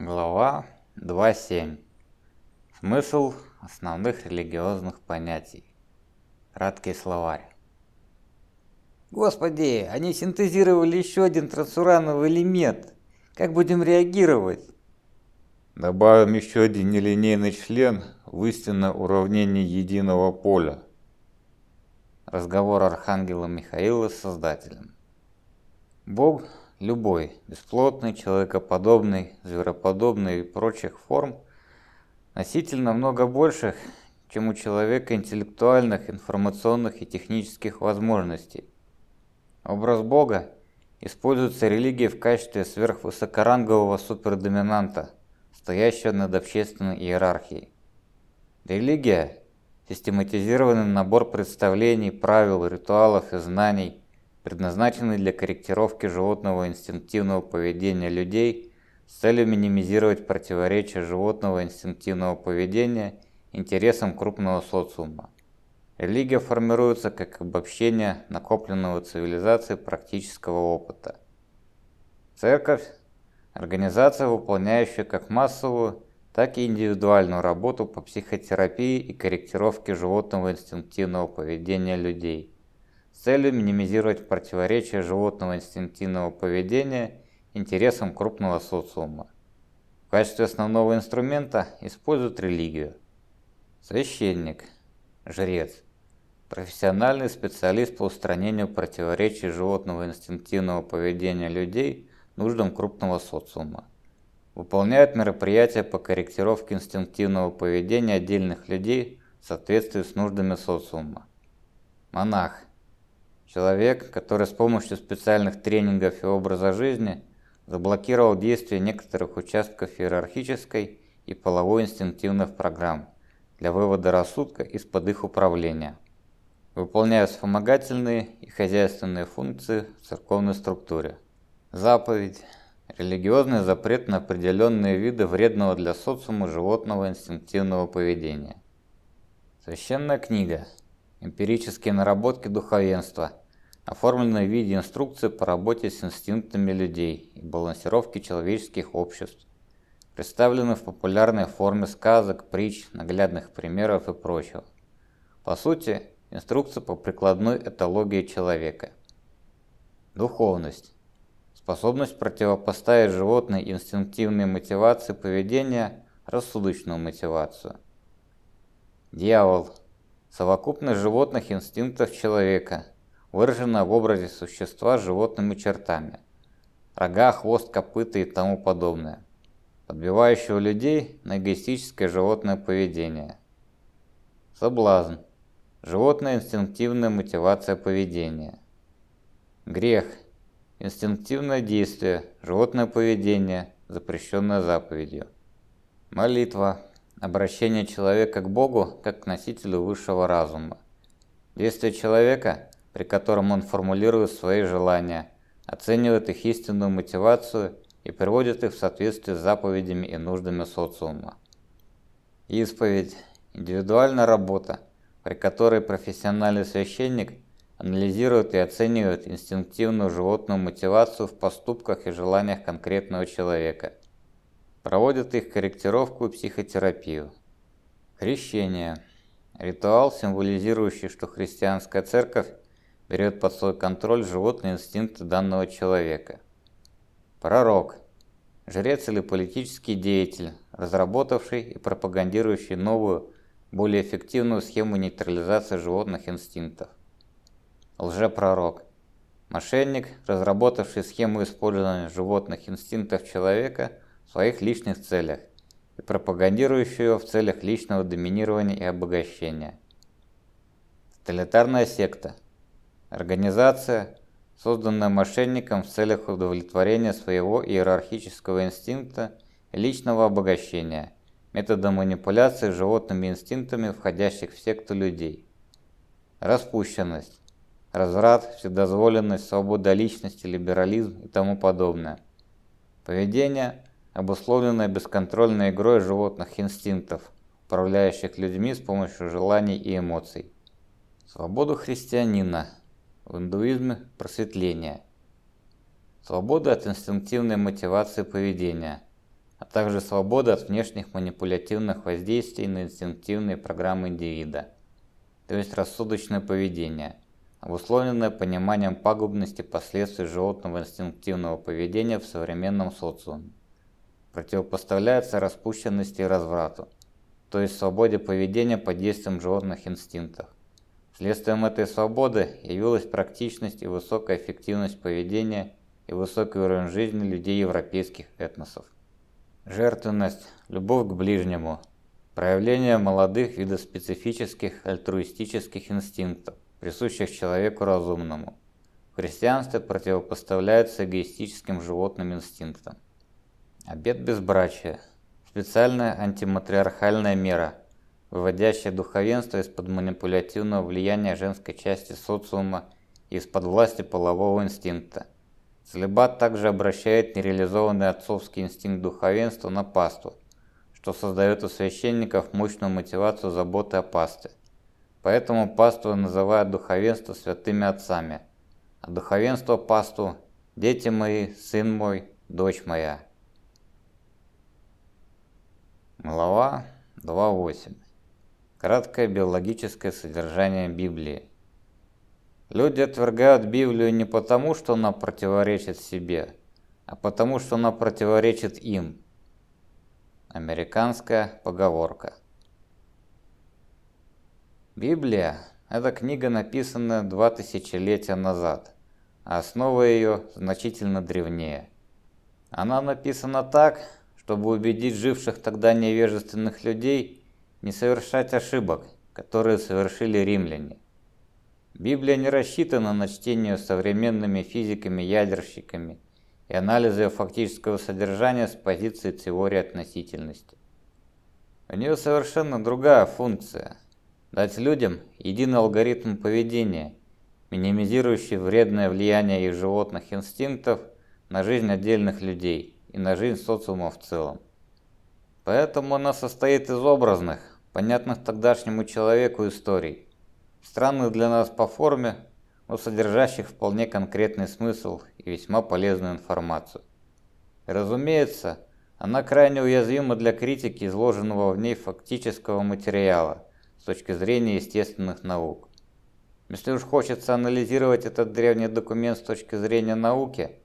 Глава 2.7. Смысл основных религиозных понятий. Краткий словарь. Господи, они синтезировали еще один трансурановый элемент. Как будем реагировать? Добавим еще один нелинейный член в истинное уравнение единого поля. Разговор Архангела Михаила с Создателем. Бог любой, бесплотный, человекоподобный, звероподобный и прочих форм, носитель намного больших, чем у человека интеллектуальных, информационных и технических возможностей. Образ Бога используется религией в качестве сверхвысокорангового супердоминанта, стоящего над общественной иерархией. Религия – систематизированный набор представлений, правил, ритуалов и знаний – предназначенный для корректировки животного инстинктивного поведения людей с целью минимизировать противоречия животного инстинктивного поведения интересам крупного социума. Религия формируется как обобщение накопленного цивилизацией практического опыта. Церковь – организация, выполняющая как массовую, так и индивидуальную работу по психотерапии и корректировке животного инстинктивного поведения людей – целью минимизировать противоречия животного инстинктивного поведения интересам крупного социума. В качестве основного инструмента используют религию. Священник, жрец, профессиональный специалист по устранению противоречий животного инстинктивного поведения людей нуждам крупного социума. Выполняет мероприятия по корректировке инстинктивного поведения отдельных людей в соответствии с нуждами социума. Монах, Человек, который с помощью специальных тренингов и образа жизни заблокировал действие некоторых участков иерархической и половой инстинктивных программ для вывода рассудка из-под их управления, выполняя вспомогательные и хозяйственные функции в церковной структуре. Заповедь – религиозный запрет на определенные виды вредного для социума животного инстинктивного поведения. Священная книга – Эмпирические наработки духовенства, оформленные в виде инструкции по работе с инстинктами людей и балансировке человеческих обществ, представлены в популярной форме сказок, притч, наглядных примеров и прочего. По сути, инструкция по прикладной этологии человека. Духовность. Способность противопоставить животной инстинктивной мотивации поведения рассудочную мотивацию. Дьявол Совокупность животных инстинктов человека, выраженная в образе существа с животными чертами. Рога, хвост, копыта и тому подобное. Подбивающего людей на эгоистическое животное поведение. Соблазн. Животная инстинктивная мотивация поведения. Грех. Инстинктивное действие, животное поведение, запрещенное заповедью. Молитва. Обращение человека к Богу как к носителю высшего разума. Действие человека, при котором он формулирует свои желания, оценивает их истинную мотивацию и приводит их в соответствие с заповедями и нуждами социума. Исповедь – индивидуальная работа, при которой профессиональный священник анализирует и оценивает инстинктивную животную мотивацию в поступках и желаниях конкретного человека – проводят их корректировку и психотерапию. Крещение. Ритуал, символизирующий, что христианская церковь берет под свой контроль животные инстинкты данного человека. Пророк. Жрец или политический деятель, разработавший и пропагандирующий новую, более эффективную схему нейтрализации животных инстинктов. Лжепророк. Мошенник, разработавший схему использования животных инстинктов человека – своих личных целях и пропагандирующую ее в целях личного доминирования и обогащения. Тоталитарная секта – организация, созданная мошенником в целях удовлетворения своего иерархического инстинкта личного обогащения методом манипуляции животными инстинктами входящих в секту людей. Распущенность, разврат, вседозволенность, свобода личности, либерализм и тому подобное. Поведение, обусловленная бесконтрольной игрой животных инстинктов, управляющих людьми с помощью желаний и эмоций. Свободу христианина. В индуизме просветление. Свобода от инстинктивной мотивации поведения. а также свобода от внешних манипулятивных воздействий на инстинктивные программы индивида, то есть рассудочное поведение, обусловленное пониманием пагубности последствий животного инстинктивного поведения в современном социуме. Противопоставляется распущенности и разврату, то есть свободе поведения под действием животных инстинктов. Следствием этой свободы явилась практичность и высокая эффективность поведения и высокий уровень жизни людей европейских этносов. Жертвенность, любовь к ближнему, проявление молодых видоспецифических альтруистических инстинктов, присущих человеку разумному. В христианстве противопоставляется эгоистическим животным инстинктам. Обет безбрачия – специальная антиматриархальная мера, выводящая духовенство из-под манипулятивного влияния женской части социума и из-под власти полового инстинкта – Целебат также обращает нереализованный отцовский инстинкт духовенства на пасту, что создает у священников мощную мотивацию заботы о пасте. Поэтому пасту называют духовенство святыми отцами, а духовенство пасту – дети мои, сын мой, дочь моя. Глава 2.8. Краткое биологическое содержание Библии. Люди отвергают Библию не потому, что она противоречит себе, а потому, что она противоречит им. Американская поговорка. Библия – это книга, написанная два тысячелетия назад, а основа ее значительно древнее. Она написана так, чтобы убедить живших тогда невежественных людей не совершать ошибок, которые совершили римляне. Библия не рассчитана на чтение современными физиками-ядерщиками и анализ ее фактического содержания с позиции теории относительности. У нее совершенно другая функция – дать людям единый алгоритм поведения, минимизирующий вредное влияние их животных инстинктов на жизнь отдельных людей и на жизнь социума в целом. Поэтому она состоит из образных, понятных тогдашнему человеку историй, странных для нас по форме, но содержащих вполне конкретный смысл и весьма полезную информацию. Разумеется, она крайне уязвима для критики изложенного в ней фактического материала с точки зрения естественных наук. Если уж хочется анализировать этот древний документ с точки зрения науки,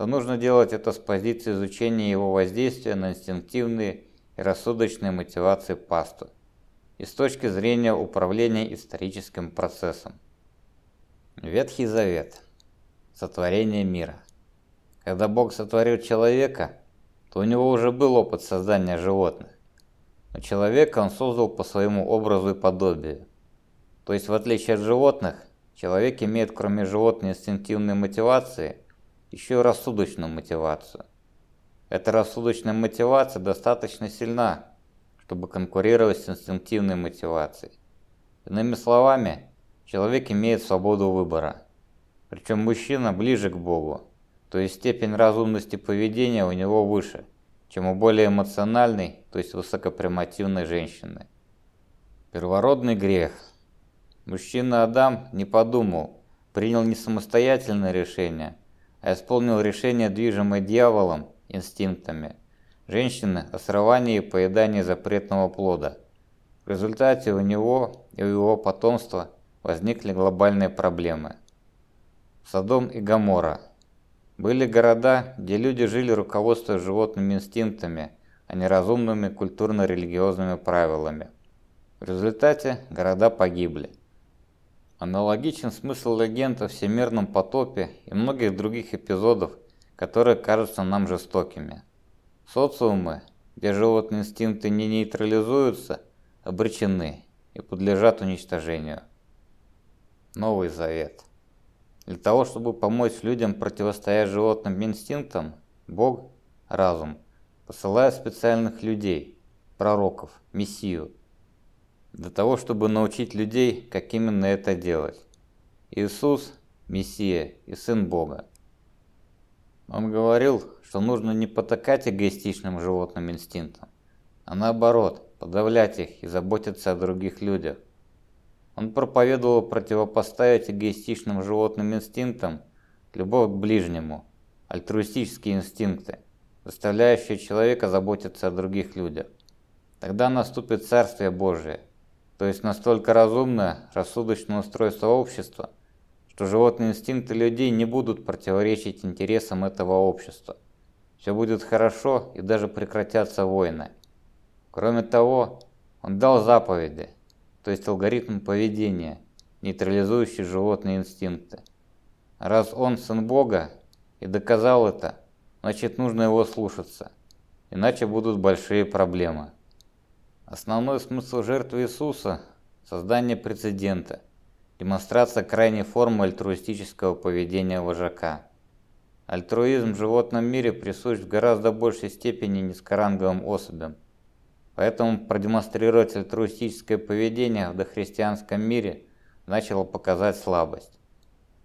то нужно делать это с позиции изучения его воздействия на инстинктивные и рассудочные мотивации пасту и с точки зрения управления историческим процессом. Ветхий Завет. Сотворение мира. Когда Бог сотворил человека, то у него уже был опыт создания животных. Но человека он создал по своему образу и подобию. То есть в отличие от животных, человек имеет кроме животной инстинктивной мотивации, еще и рассудочную мотивацию. Эта рассудочная мотивация достаточно сильна, чтобы конкурировать с инстинктивной мотивацией. Иными словами, человек имеет свободу выбора. Причем мужчина ближе к Богу, то есть степень разумности поведения у него выше, чем у более эмоциональной, то есть высокопримативной женщины. Первородный грех. Мужчина Адам не подумал, принял не самостоятельное решение, а исполнил решение, движимое дьяволом, инстинктами – женщины о срывании и поедании запретного плода. В результате у него и у его потомства возникли глобальные проблемы. Содом и Гоморра. Были города, где люди жили руководствуясь животными инстинктами, а не разумными культурно-религиозными правилами. В результате города погибли. Аналогичен смысл легенд о всемирном потопе и многих других эпизодов, которые кажутся нам жестокими. Социумы, где животные инстинкты не нейтрализуются, обречены и подлежат уничтожению. Новый Завет. Для того, чтобы помочь людям противостоять животным инстинктам, Бог, разум, посылает специальных людей, пророков, мессию, для того, чтобы научить людей, как именно это делать. Иисус – Мессия и Сын Бога. Он говорил, что нужно не потакать эгоистичным животным инстинктам, а наоборот, подавлять их и заботиться о других людях. Он проповедовал противопоставить эгоистичным животным инстинктам любовь к ближнему, альтруистические инстинкты, заставляющее человека заботиться о других людях. Тогда наступит Царствие Божие, то есть настолько разумное, рассудочное устройство общества, что животные инстинкты людей не будут противоречить интересам этого общества. Все будет хорошо и даже прекратятся войны. Кроме того, он дал заповеди, то есть алгоритм поведения, нейтрализующий животные инстинкты. Раз он сын Бога и доказал это, значит нужно его слушаться, иначе будут большие проблемы. Основной смысл жертвы Иисуса – создание прецедента, демонстрация крайней формы альтруистического поведения вожака. Альтруизм в животном мире присущ в гораздо большей степени низкоранговым особям. Поэтому продемонстрировать альтруистическое поведение в дохристианском мире начало показать слабость.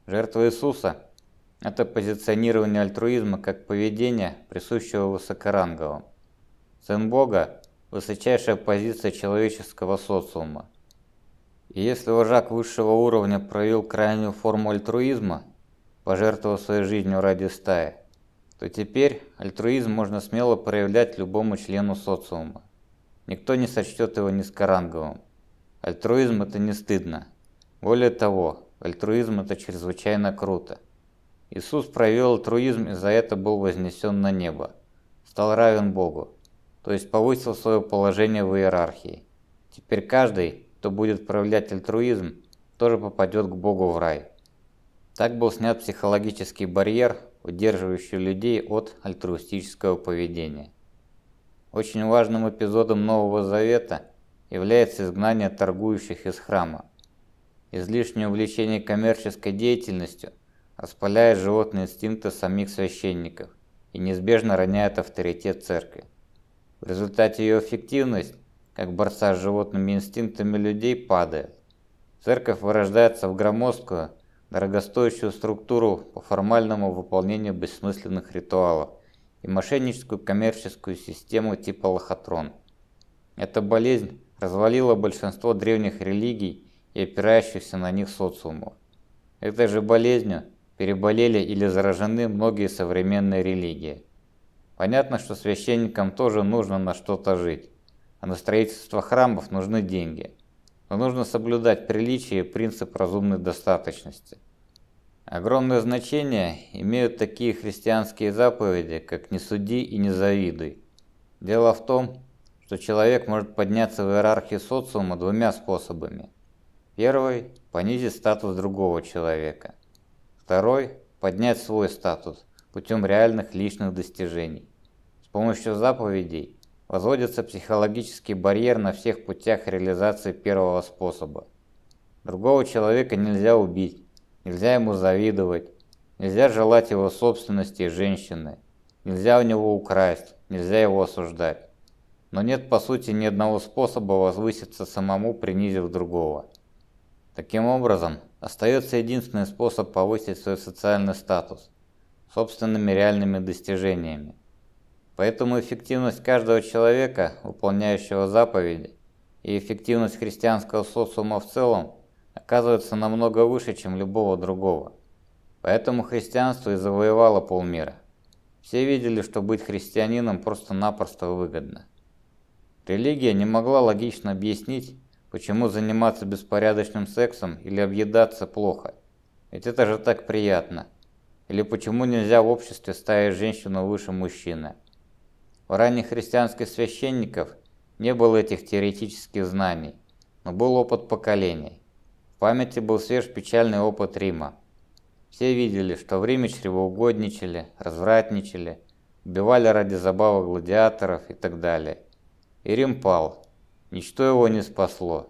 Жертва Иисуса – это позиционирование альтруизма как поведения, присущего высокоранговым. Сын Бога – высочайшая позиция человеческого социума. И если вожак высшего уровня проявил крайнюю форму альтруизма, пожертвовав своей жизнью ради стаи, то теперь альтруизм можно смело проявлять любому члену социума. Никто не сочтет его низкоранговым. Альтруизм это не стыдно. Более того, альтруизм это чрезвычайно круто. Иисус проявил альтруизм и за это был вознесен на небо. Стал равен Богу, то есть повысил свое положение в иерархии. Теперь каждый, кто будет проявлять альтруизм, тоже попадет к Богу в рай. Так был снят психологический барьер, удерживающий людей от альтруистического поведения. Очень важным эпизодом Нового Завета является изгнание торгующих из храма. Излишнее увлечение коммерческой деятельностью распаляет животные инстинкты самих священников и неизбежно роняет авторитет церкви. В результате ее эффективность, как борца с животными инстинктами людей, падает. Церковь вырождается в громоздкую, дорогостоящую структуру по формальному выполнению бессмысленных ритуалов – и мошенническую коммерческую систему типа лохотрон. Эта болезнь развалила большинство древних религий и опирающихся на них социумов. Этой же болезнью переболели или заражены многие современные религии. Понятно, что священникам тоже нужно на что-то жить, а на строительство храмов нужны деньги. Но нужно соблюдать приличие и принцип разумной достаточности. Огромное значение имеют такие христианские заповеди, как «не суди и не завидуй». Дело в том, что человек может подняться в иерархии социума двумя способами. Первый – понизить статус другого человека. Второй – поднять свой статус путем реальных личных достижений. С помощью заповедей возводится психологический барьер на всех путях реализации первого способа. Другого человека нельзя убить, Нельзя ему завидовать, нельзя желать его собственности и женщины, нельзя у него украсть, нельзя его осуждать. Но нет по сути ни одного способа возвыситься самому, принизив другого. Таким образом, остается единственный способ повысить свой социальный статус – собственными реальными достижениями. Поэтому эффективность каждого человека, выполняющего заповеди, и эффективность христианского социума в целом оказывается намного выше, чем любого другого. Поэтому христианство и завоевало полмира. Все видели, что быть христианином просто-напросто выгодно. Религия не могла логично объяснить, почему заниматься беспорядочным сексом или объедаться плохо. Ведь это же так приятно. Или почему нельзя в обществе ставить женщину выше мужчины. У ранних христианских священников не было этих теоретических знаний, но был опыт поколений. В памяти был свеж печальный опыт Рима. Все видели, что в Риме чревоугодничали, развратничали, убивали ради забавы гладиаторов и так далее. И Рим пал. Ничто его не спасло.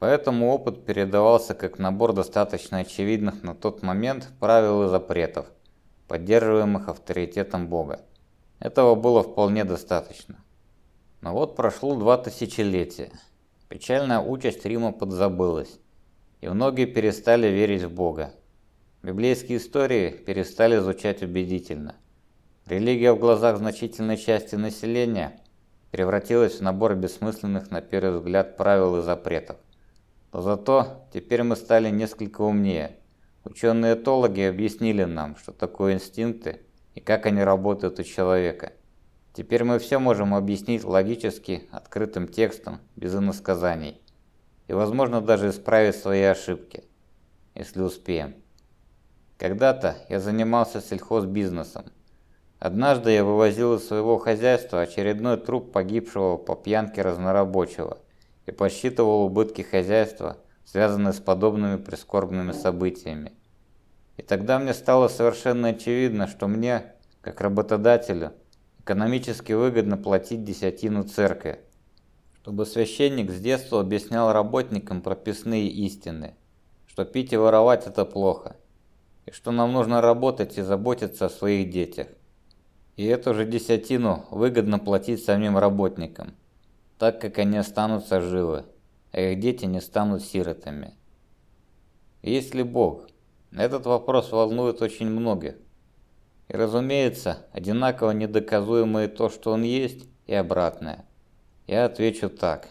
Поэтому опыт передавался как набор достаточно очевидных на тот момент правил и запретов, поддерживаемых авторитетом Бога. Этого было вполне достаточно. Но вот прошло два тысячелетия. Печальная участь Рима подзабылась и многие перестали верить в Бога. Библейские истории перестали звучать убедительно. Религия в глазах значительной части населения превратилась в набор бессмысленных на первый взгляд правил и запретов. Зато теперь мы стали несколько умнее. Ученые-этологи объяснили нам, что такое инстинкты и как они работают у человека. Теперь мы все можем объяснить логически, открытым текстом, без иносказаний. И возможно даже исправить свои ошибки, если успеем. Когда-то я занимался сельхозбизнесом. Однажды я вывозил из своего хозяйства очередной труп погибшего по пьянке разнорабочего и подсчитывал убытки хозяйства, связанные с подобными прискорбными событиями. И тогда мне стало совершенно очевидно, что мне, как работодателю, экономически выгодно платить десятину церкви, чтобы священник с детства объяснял работникам прописные истины, что пить и воровать это плохо, и что нам нужно работать и заботиться о своих детях. И эту же десятину выгодно платить самим работникам, так как они останутся живы, а их дети не станут сиротами. Есть ли Бог? Этот вопрос волнует очень многих. И разумеется, одинаково недоказуемое то, что он есть, и обратное. Я отвечу так.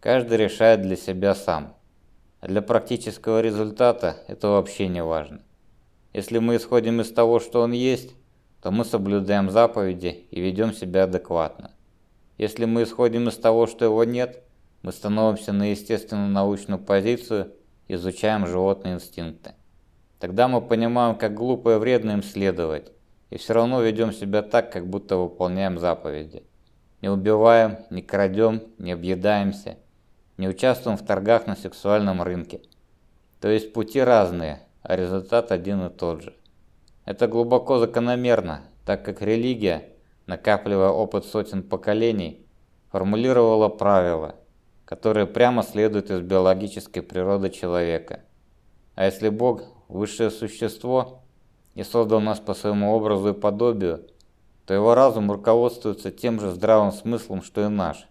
Каждый решает для себя сам. А для практического результата это вообще не важно. Если мы исходим из того, что он есть, то мы соблюдаем заповеди и ведем себя адекватно. Если мы исходим из того, что его нет, мы становимся на естественно-научную позицию, изучаем животные инстинкты. Тогда мы понимаем, как глупо и вредно им следовать, и все равно ведем себя так, как будто выполняем заповеди. Не убиваем, не крадем, не объедаемся, не участвуем в торгах на сексуальном рынке. То есть пути разные, а результат один и тот же. Это глубоко закономерно, так как религия, накапливая опыт сотен поколений, формулировала правила, которые прямо следуют из биологической природы человека. А если Бог высшее существо и создал нас по своему образу и подобию, то его разум руководствуется тем же здравым смыслом, что и наш.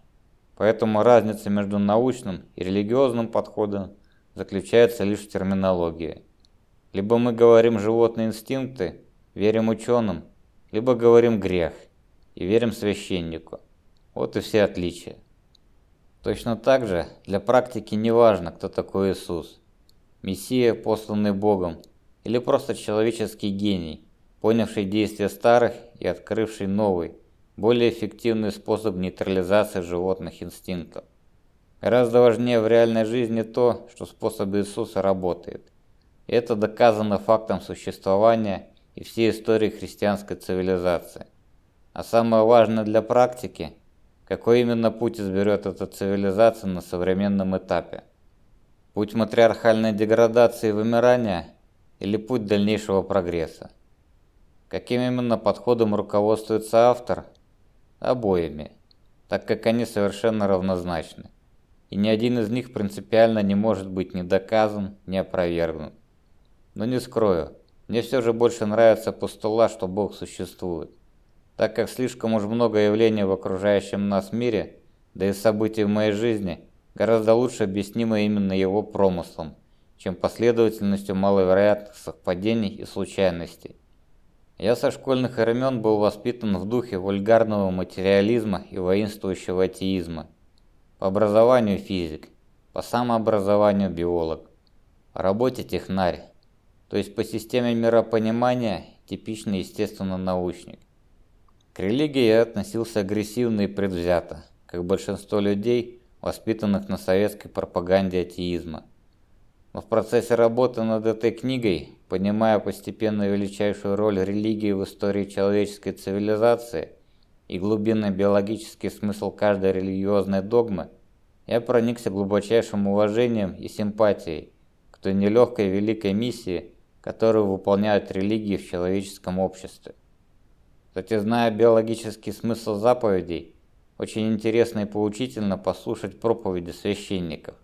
Поэтому разница между научным и религиозным подходом заключается лишь в терминологии. Либо мы говорим животные инстинкты, верим ученым, либо говорим грех и верим священнику. Вот и все отличия. Точно так же для практики не важно, кто такой Иисус. Мессия, посланный Богом, или просто человеческий гений, понявший действия старых и открывший новый, более эффективный способ нейтрализации животных инстинктов. Гораздо важнее в реальной жизни то, что способ Иисуса работает. И это доказано фактом существования и всей истории христианской цивилизации. А самое важное для практики, какой именно путь изберет эта цивилизация на современном этапе. Путь матриархальной деградации и вымирания или путь дальнейшего прогресса? Каким именно подходом руководствуется автор? Обоими, так как они совершенно равнозначны. И ни один из них принципиально не может быть ни доказан, ни опровергнут. Но не скрою, мне все же больше нравится постулат, что Бог существует. Так как слишком уж много явлений в окружающем нас мире, да и событий в моей жизни – гораздо лучше объяснимо именно его промыслом, чем последовательностью маловероятных совпадений и случайностей. Я со школьных времен был воспитан в духе вульгарного материализма и воинствующего атеизма. По образованию физик, по самообразованию биолог, по работе технарь, то есть по системе миропонимания типичный естественно-научник. К религии я относился агрессивно и предвзято, как большинство людей – воспитанных на советской пропаганде атеизма. Но в процессе работы над этой книгой, понимая постепенно величайшую роль религии в истории человеческой цивилизации и глубинный биологический смысл каждой религиозной догмы, я проникся глубочайшим уважением и симпатией к той нелегкой великой миссии, которую выполняют религии в человеческом обществе. Кстати, зная биологический смысл заповедей, очень интересно и поучительно послушать проповеди священников.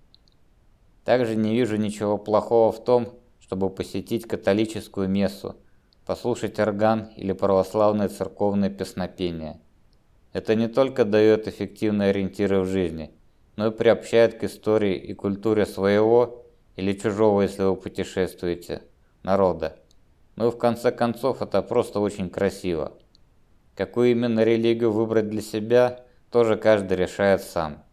Также не вижу ничего плохого в том, чтобы посетить католическую мессу, послушать орган или православное церковное песнопение. Это не только дает эффективные ориентиры в жизни, но и приобщает к истории и культуре своего или чужого, если вы путешествуете, народа. Ну и в конце концов это просто очень красиво. Какую именно религию выбрать для себя – тоже каждый решает сам.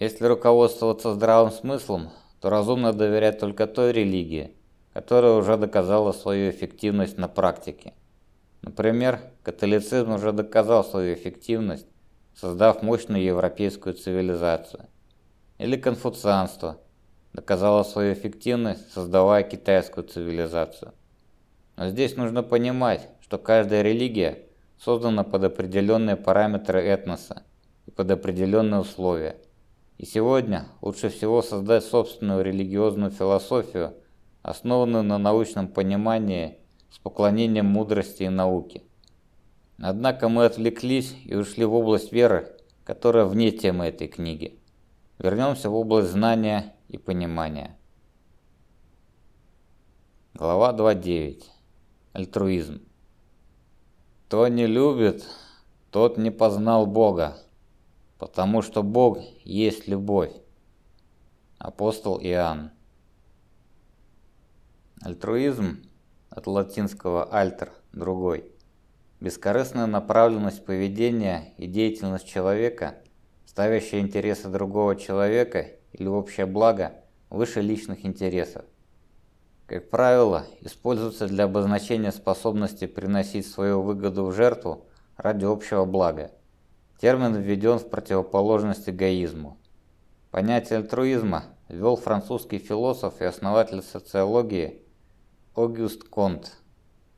Если руководствоваться здравым смыслом, то разумно доверять только той религии, которая уже доказала свою эффективность на практике. Например, католицизм уже доказал свою эффективность, создав мощную европейскую цивилизацию. Или конфуцианство доказало свою эффективность, создавая китайскую цивилизацию. Но здесь нужно понимать, что каждая религия создана под определенные параметры этноса и под определенные условия. И сегодня лучше всего создать собственную религиозную философию, основанную на научном понимании с поклонением мудрости и науки. Однако мы отвлеклись и ушли в область веры, которая вне темы этой книги. Вернемся в область знания и понимания. Глава 2.9. Альтруизм. Кто не любит, тот не познал Бога, потому что Бог есть любовь. Апостол Иоанн. Альтруизм от латинского «альтер» – другой. Бескорыстная направленность поведения и деятельность человека, ставящая интересы другого человека или общее благо выше личных интересов. Как правило, используется для обозначения способности приносить свою выгоду в жертву ради общего блага. Термин введен в противоположность эгоизму. Понятие альтруизма ввел французский философ и основатель социологии Огюст Конт.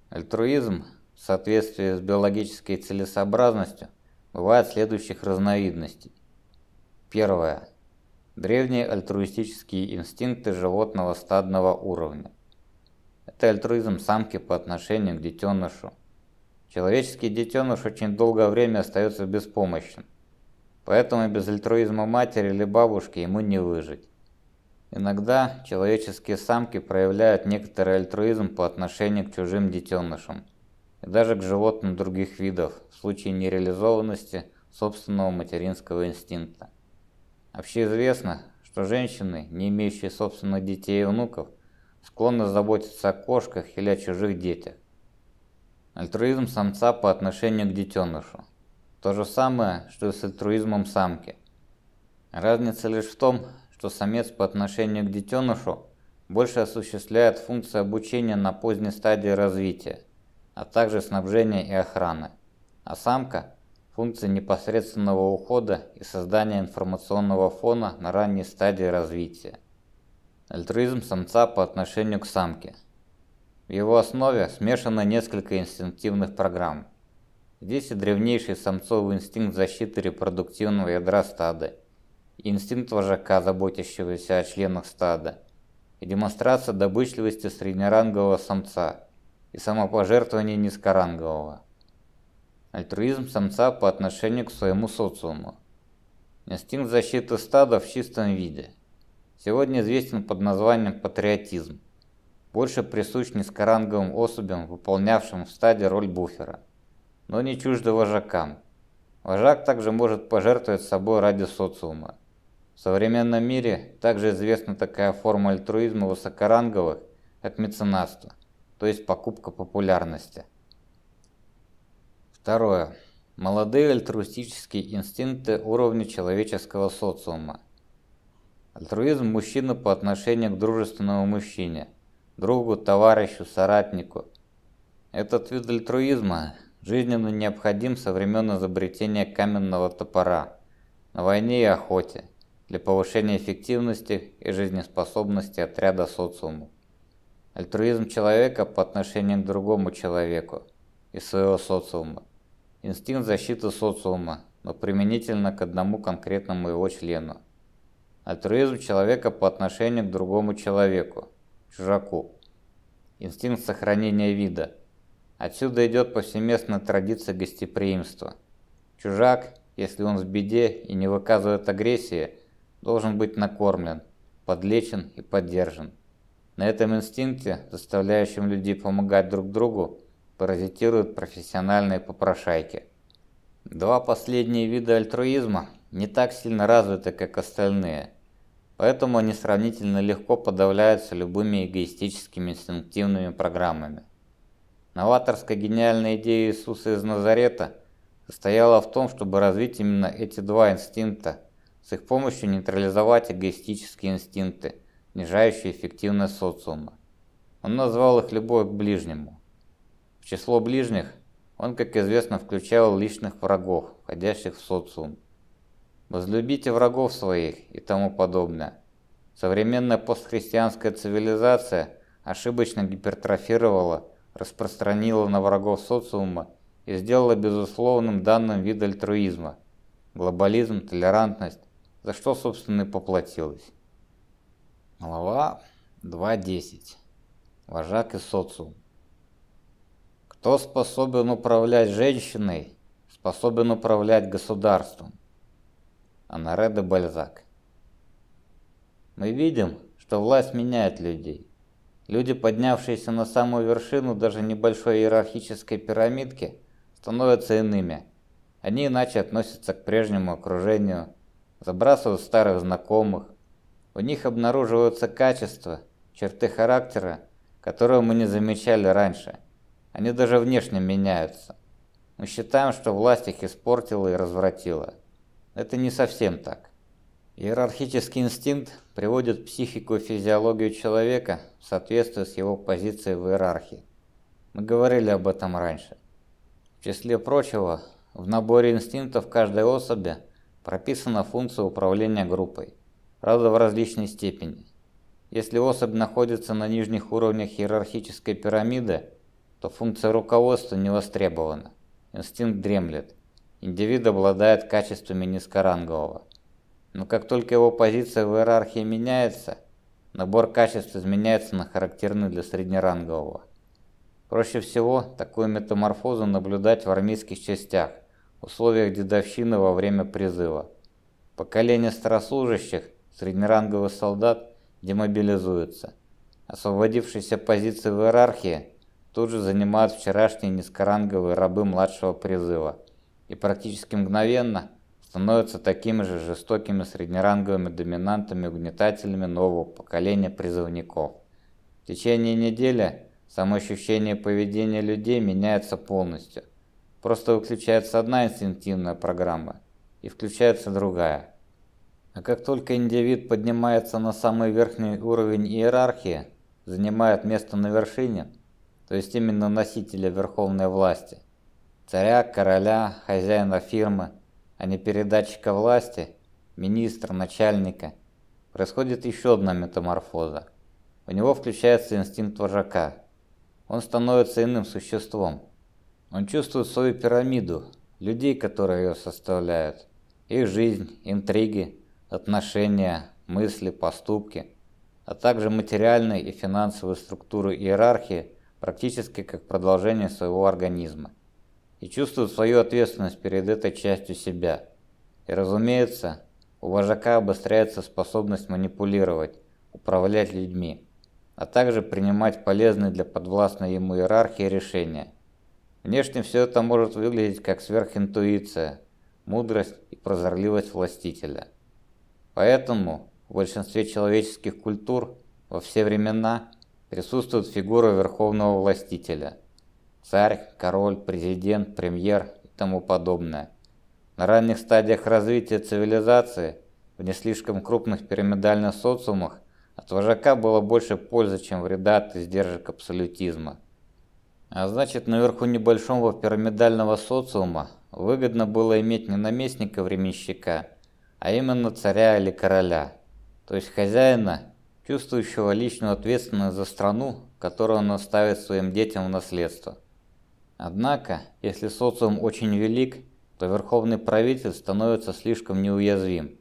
Альтруизм в соответствии с биологической целесообразностью бывает следующих разновидностей. Первое. Древние альтруистические инстинкты животного стадного уровня. Это альтруизм самки по отношению к детенышу. Человеческий детеныш очень долгое время остается беспомощным, поэтому без альтруизма матери или бабушки ему не выжить. Иногда человеческие самки проявляют некоторый альтруизм по отношению к чужим детенышам и даже к животным других видов в случае нереализованности собственного материнского инстинкта. Общеизвестно, что женщины, не имеющие собственных детей и внуков, склонны заботиться о кошках или о чужих детях. Альтруизм самца по отношению к детенышу. То же самое, что и с альтруизмом самки. Разница лишь в том, что самец по отношению к детенышу больше осуществляет функции обучения на поздней стадии развития, а также снабжения и охраны, а самка – функции непосредственного ухода и создания информационного фона на ранней стадии развития. Альтруизм самца по отношению к самке. В его основе смешано несколько инстинктивных программ. Здесь и древнейший самцовый инстинкт защиты репродуктивного ядра стада – инстинкт вожака, заботящегося о членах стада, и демонстрация добычливости среднерангового самца и самопожертвование низкорангового. Альтруизм самца по отношению к своему социуму. Инстинкт защиты стада в чистом виде. Сегодня известен под названием патриотизм. Больше присущ низкоранговым особям, выполнявшим в стаде роль буфера, но не чуждо вожакам. Вожак также может пожертвовать собой ради социума. В современном мире также известна такая форма альтруизма высокоранговых, как меценатство, то есть покупка популярности. Второе. Молодые альтруистические инстинкты уровня человеческого социума. Альтруизм мужчины по отношению к дружественному мужчине, другу, товарищу, соратнику. Этот вид альтруизма жизненно необходим со времен изобретения каменного топора на войне и охоте для повышения эффективности и жизнеспособности отряда социуму. Альтруизм человека по отношению к другому человеку и своего социума. Инстинкт защиты социума, но применительно к одному конкретному его члену. Альтруизм человека по отношению к другому человеку, чужаку. Инстинкт сохранения вида. Отсюда идет повсеместная традиция гостеприимства. Чужак, если он в беде и не выказывает агрессии, должен быть накормлен, подлечен и поддержан. На этом инстинкте, заставляющем людей помогать друг другу, паразитируют профессиональные попрошайки. Два последние вида альтруизма не так сильно развиты, как остальные, поэтому они сравнительно легко подавляются любыми эгоистическими инстинктивными программами. Новаторская гениальная идея Иисуса из Назарета состояла в том, чтобы развить именно эти два инстинкта – с их помощью нейтрализовать эгоистические инстинкты, снижающие эффективность социума. Он назвал их любовь к ближнему. В число ближних он, как известно, включал личных врагов, входящих в социум. Возлюбите врагов своих и тому подобное. Современная постхристианская цивилизация ошибочно гипертрофировала, распространила на врагов социума и сделала безусловным данным вид альтруизма. Глобализм, толерантность, за что, собственно, и поплатилась. Глава 2.10. Вожак и социум. Кто способен управлять женщиной, способен управлять государством. Анаре де Бальзак. Мы видим, что власть меняет людей. Люди, поднявшиеся на самую вершину даже небольшой иерархической пирамидки, становятся иными. Они иначе относятся к прежнему окружению, забрасывают старых знакомых. У них обнаруживаются качества, черты характера, которые мы не замечали раньше. Они даже внешне меняются. Мы считаем, что власть их испортила и развратила. Это не совсем так. Иерархический инстинкт приводит психику и физиологию человека в соответствие с его позицией в иерархии. Мы говорили об этом раньше. В числе прочего, в наборе инстинктов каждой особи прописана функция управления группой, правда в различной степени. Если особь находится на нижних уровнях иерархической пирамиды, то функция руководства не востребована. Инстинкт дремлет. Индивид обладает качествами низкорангового. Но как только его позиция в иерархии меняется, набор качеств изменяется на характерный для среднерангового. Проще всего такую метаморфозу наблюдать в армейских частях, в условиях дедовщины во время призыва. Поколение старослужащих, среднеранговых солдат демобилизуется. Освободившиеся позиции в иерархии тут же занимают вчерашние низкоранговые рабы младшего призыва и практически мгновенно становятся такими же жестокими среднеранговыми доминантами-угнетателями нового поколения призывников. В течение недели самоощущение поведения людей меняется полностью. Просто выключается одна инстинктивная программа и включается другая. А как только индивид поднимается на самый верхний уровень иерархии, занимает место на вершине, то есть именно носителя верховной власти, царя, короля, хозяина фирмы, а не передатчика власти, министра, начальника, происходит еще одна метаморфоза. У него включается инстинкт вожака. Он становится иным существом. Он чувствует свою пирамиду, людей, которые ее составляют, их жизнь, интриги, отношения, мысли, поступки, а также материальные и финансовые структуры иерархии, практически как продолжение своего организма, и чувствует свою ответственность перед этой частью себя. И разумеется, у вожака обостряется способность манипулировать, управлять людьми, а также принимать полезные для подвластной ему иерархии решения. Внешне все это может выглядеть как сверхинтуиция, мудрость и прозорливость властителя. Поэтому в большинстве человеческих культур во все времена присутствует фигура верховного властителя. Царь, король, президент, премьер и тому подобное. На ранних стадиях развития цивилизации, в не слишком крупных пирамидальных социумах, от вожака было больше пользы, чем вреда от издержек абсолютизма. А значит, наверху небольшого пирамидального социума выгодно было иметь не наместника-временщика, а именно царя или короля, то есть хозяина, чувствующего личную ответственность за страну, которую он оставит своим детям в наследство. Однако, если социум очень велик, то верховный правитель становится слишком неуязвим.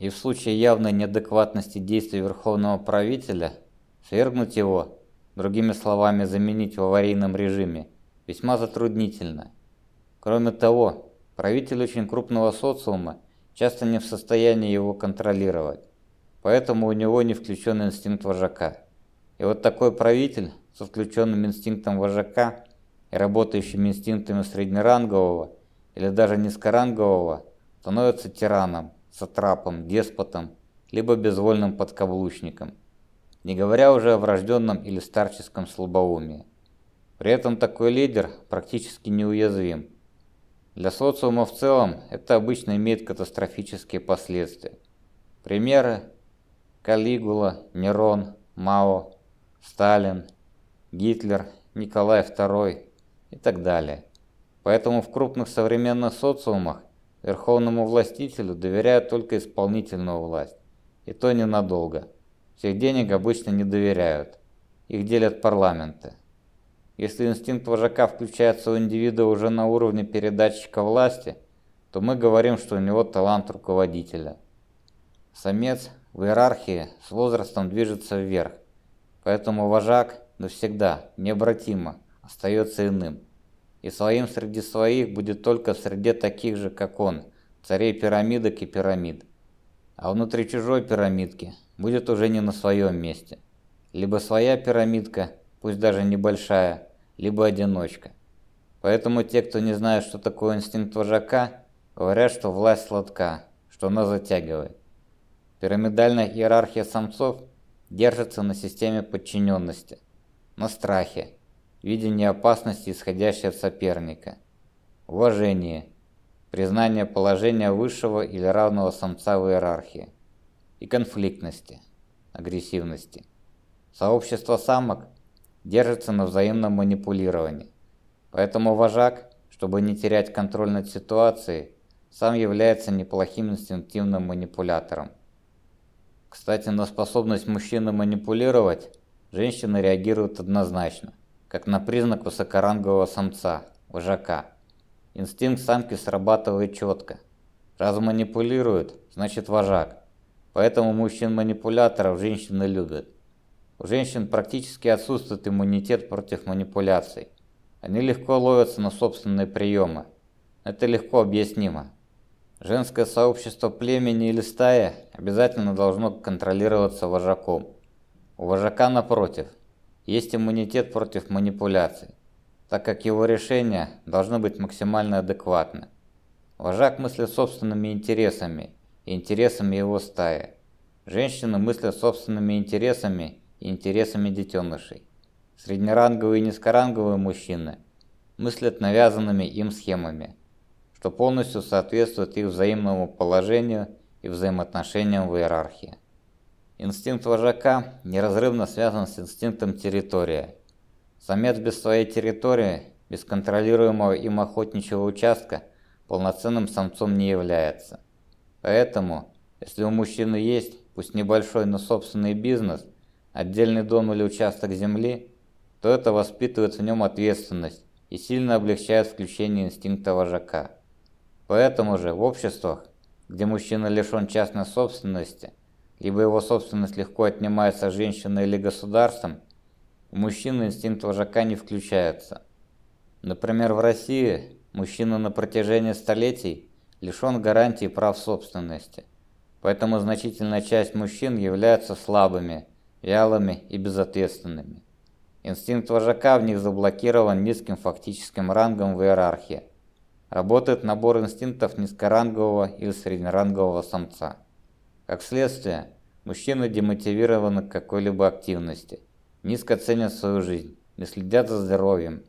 И в случае явной неадекватности действий верховного правителя, свергнуть его, другими словами заменить в аварийном режиме, весьма затруднительно. Кроме того, правитель очень крупного социума часто не в состоянии его контролировать, поэтому у него не включен инстинкт вожака. И вот такой правитель со включенным инстинктом вожака и работающими инстинктами среднерангового или даже низкорангового становится тираном, сатрапом, деспотом, либо безвольным подкаблучником, не говоря уже о врожденном или старческом слабоумии. При этом такой лидер практически неуязвим, для социума в целом это обычно имеет катастрофические последствия. Примеры – Калигула, Нерон, Мао, Сталин, Гитлер, Николай II и так далее. Поэтому в крупных современных социумах верховному властителю доверяют только исполнительную власть. И то ненадолго. Всех денег обычно не доверяют. Их делят парламенты. Если инстинкт вожака включается у индивида уже на уровне передатчика власти, то мы говорим, что у него талант руководителя. Самец в иерархии с возрастом движется вверх, поэтому вожак навсегда, необратимо, остается иным. И своим среди своих будет только в среде таких же, как он, царей пирамидок и пирамид. А внутри чужой пирамидки будет уже не на своем месте. Либо своя пирамидка, пусть даже небольшая, либо одиночка. Поэтому те, кто не знает, что такое инстинкт вожака, говорят, что власть сладка, что она затягивает. Пирамидальная иерархия самцов держится на системе подчиненности, на страхе, видении опасности, исходящей от соперника, уважении, признание положения высшего или равного самца в иерархии. И конфликтности, агрессивности. Сообщество самок держится на взаимном манипулировании, поэтому вожак, чтобы не терять контроль над ситуацией, сам является неплохим инстинктивным манипулятором. Кстати, на способность мужчины манипулировать женщины реагируют однозначно, как на признак высокорангового самца, вожака. Инстинкт самки срабатывает четко. Раз манипулирует, значит вожак. Поэтому мужчин-манипуляторов женщины любят. У женщин практически отсутствует иммунитет против манипуляций. Они легко ловятся на собственные приемы. Это легко объяснимо. Женское сообщество племени или стая обязательно должно контролироваться вожаком. У вожака, напротив, есть иммунитет против манипуляций, так как его решения должны быть максимально адекватны. Вожак мыслит собственными интересами и интересами его стаи. Женщины мыслят собственными интересами и интересами детенышей. Среднеранговые и низкоранговые мужчины мыслят навязанными им схемами что полностью соответствует их взаимному положению и взаимоотношениям в иерархии. Инстинкт вожака неразрывно связан с инстинктом территория. Самец без своей территории, без контролируемого им охотничьего участка, полноценным самцом не является. Поэтому, если у мужчины есть, пусть небольшой, но собственный бизнес, отдельный дом или участок земли, то это воспитывает в нем ответственность и сильно облегчает включение инстинкта вожака. Поэтому же в обществах, где мужчина лишен частной собственности, либо его собственность легко отнимается женщиной или государством, у мужчины инстинкт вожака не включается. Например, в России мужчина на протяжении столетий лишен гарантии прав собственности, поэтому значительная часть мужчин являются слабыми, вялыми и безответственными. Инстинкт вожака в них заблокирован низким фактическим рангом в иерархии – Работает набор инстинктов низкорангового или среднерангового самца. Как следствие, мужчины демотивированы к какой-либо активности, низко ценят свою жизнь, не следят за здоровьем,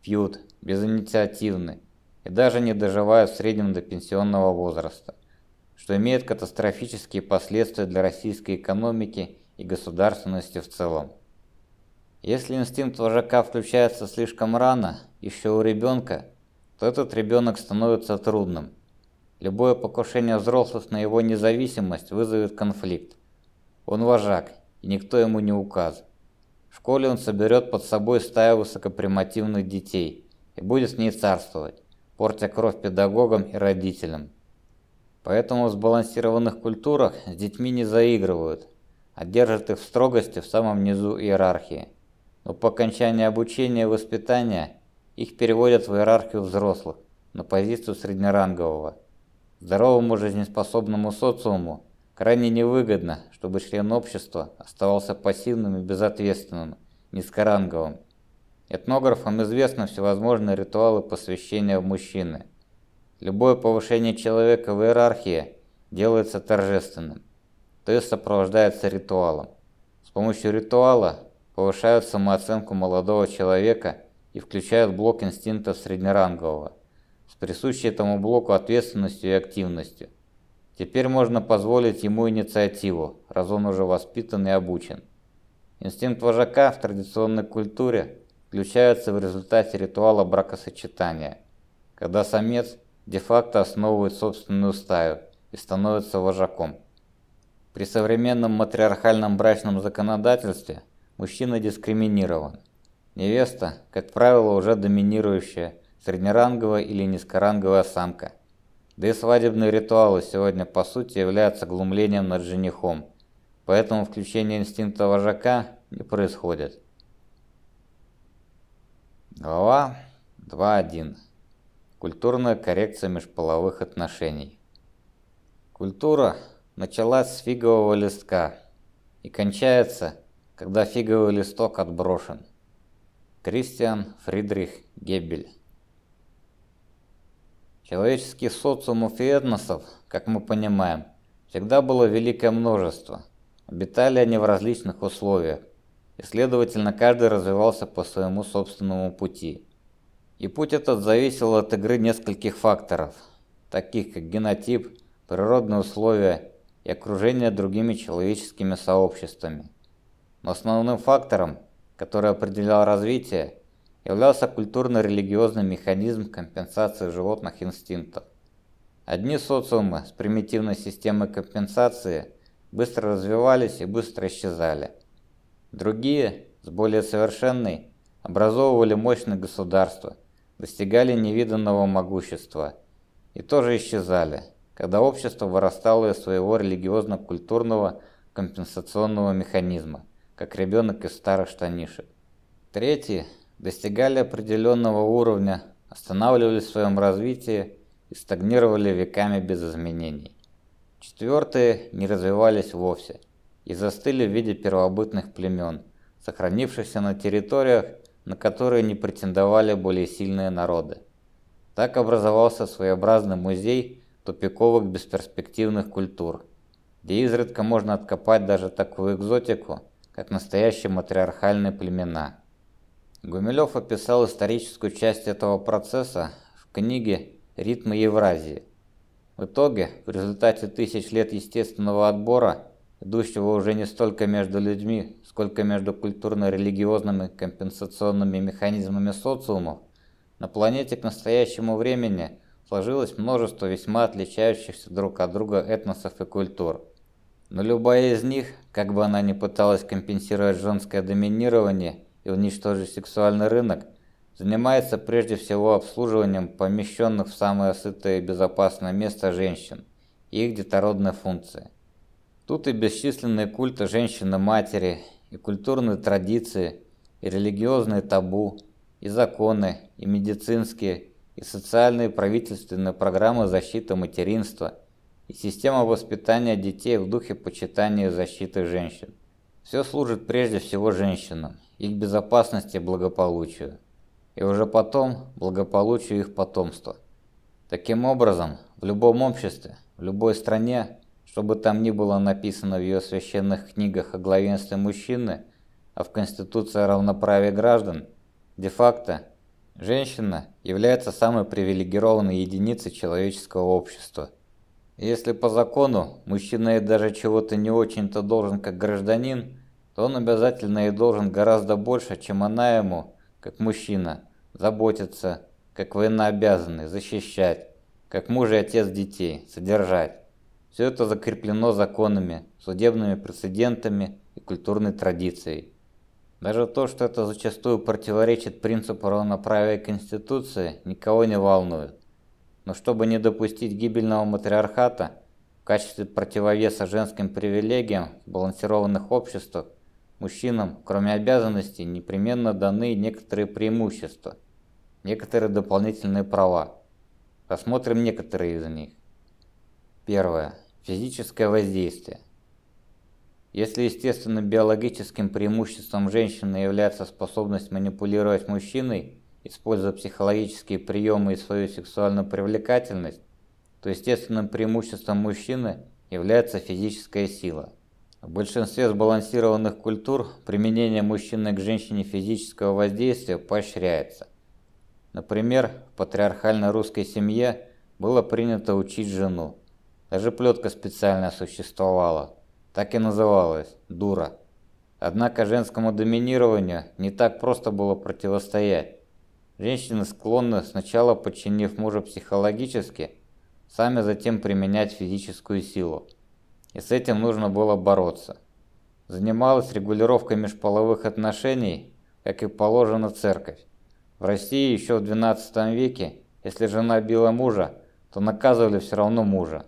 пьют, безинициативны и даже не доживают в среднем до пенсионного возраста, что имеет катастрофические последствия для российской экономики и государственности в целом. Если инстинкт вожака включается слишком рано, еще у ребенка, то этот ребенок становится трудным. Любое покушение взрослых на его независимость вызовет конфликт. Он вожак, и никто ему не указ. В школе он соберет под собой стаю высокопримативных детей и будет с ней царствовать, портя кровь педагогам и родителям. Поэтому в сбалансированных культурах с детьми не заигрывают, а держат их в строгости в самом низу иерархии. Но по окончании обучения и воспитания их переводят в иерархию взрослых, на позицию среднерангового. Здоровому жизнеспособному социуму крайне невыгодно, чтобы член общества оставался пассивным и безответственным, низкоранговым. Этнографам известны всевозможные ритуалы посвящения в мужчины. Любое повышение человека в иерархии делается торжественным, то есть сопровождается ритуалом. С помощью ритуала повышают самооценку молодого человека и включают блок инстинктов среднерангового, с присущей этому блоку ответственностью и активностью. Теперь можно позволить ему инициативу, раз он уже воспитан и обучен. Инстинкт вожака в традиционной культуре включается в результате ритуала бракосочетания. когда самец де-факто основывает собственную стаю и становится вожаком. При современном матриархальном брачном законодательстве мужчина дискриминирован. Невеста, как правило, уже доминирующая, среднеранговая или низкоранговая самка. Да и свадебные ритуалы сегодня по сути являются глумлением над женихом, поэтому включение инстинкта вожака не происходит. Глава 2.1. Культурная коррекция межполовых отношений. Культура началась с фигового листка и кончается, когда фиговый листок отброшен. Кристиан Фридрих Геббель. Человеческих социумов и этносов, как мы понимаем, всегда было великое множество. Обитали они в различных условиях, и следовательно каждый развивался по своему собственному пути. И путь этот зависел от игры нескольких факторов, таких как генотип, природные условия и окружение другими человеческими сообществами. Но основным фактором, который определял развитие, являлся культурно-религиозный механизм компенсации животных инстинктов. Одни социумы с примитивной системой компенсации быстро развивались и быстро исчезали. Другие, с более совершенной, образовывали мощные государства, достигали невиданного могущества и тоже исчезали, когда общество вырастало из своего религиозно-культурного компенсационного механизма, как ребенок из старых штанишек. Третьи достигали определенного уровня, останавливались в своем развитии и стагнировали веками без изменений. Четвертые не развивались вовсе и застыли в виде первобытных племен, сохранившихся на территориях, на которые не претендовали более сильные народы. Так образовался своеобразный музей тупиковых бесперспективных культур, где изредка можно откопать даже такую экзотику, как настоящие матриархальные племена. Гумилев описал историческую часть этого процесса в книге «Ритмы Евразии». В итоге, в результате тысяч лет естественного отбора, идущего уже не столько между людьми, сколько между культурно-религиозными компенсационными механизмами социумов, на планете к настоящему времени сложилось множество весьма отличающихся друг от друга этносов и культур. Но любая из них, как бы она ни пыталась компенсировать женское доминирование и уничтожить сексуальный рынок, занимается прежде всего обслуживанием помещенных в самое сытое и безопасное место женщин и их детородной функции. Тут и бесчисленные культы женщины-матери, и культурные традиции, и религиозные табу, и законы, и медицинские, и социальные правительственные программы защиты материнства, и система воспитания детей в духе почитания и защиты женщин. Все служит прежде всего женщинам, их безопасности и благополучию, и уже потом благополучию их потомства. Таким образом, в любом обществе, в любой стране, что бы там ни было написано в ее священных книгах о главенстве мужчины, а в Конституции о равноправии граждан, де-факто женщина является самой привилегированной единицей человеческого общества. Если по закону мужчина и даже чего-то не очень-то должен как гражданин, то он обязательно и должен гораздо больше, чем она ему, как мужчина, заботиться, как военнообязанный, защищать, как муж и отец детей, содержать. Все это закреплено законами, судебными прецедентами и культурной традицией. Даже то, что это зачастую противоречит принципу равноправия Конституции, никого не волнует. Но чтобы не допустить гибельного матриархата, в качестве противовеса женским привилегиям в балансированных обществах, Мужчинам, кроме обязанностей, непременно даны некоторые преимущества, некоторые дополнительные права. Рассмотрим некоторые из них. Первое. Физическое воздействие. Если естественным биологическим преимуществом женщины является способность манипулировать мужчиной, используя психологические приемы и свою сексуальную привлекательность, то естественным преимуществом мужчины является физическая сила. В большинстве сбалансированных культур применение мужчины к женщине физического воздействия поощряется. Например, в патриархальной русской семье было принято учить жену. Даже плетка специально существовала. Так и называлась – дура. Однако женскому доминированию не так просто было противостоять. Женщины склонны, сначала подчинив мужа психологически, сами затем применять физическую силу. И с этим нужно было бороться. Занималась регулировкой межполовых отношений, как и положено церковь. В России еще в XII веке, если жена била мужа, то наказывали все равно мужа.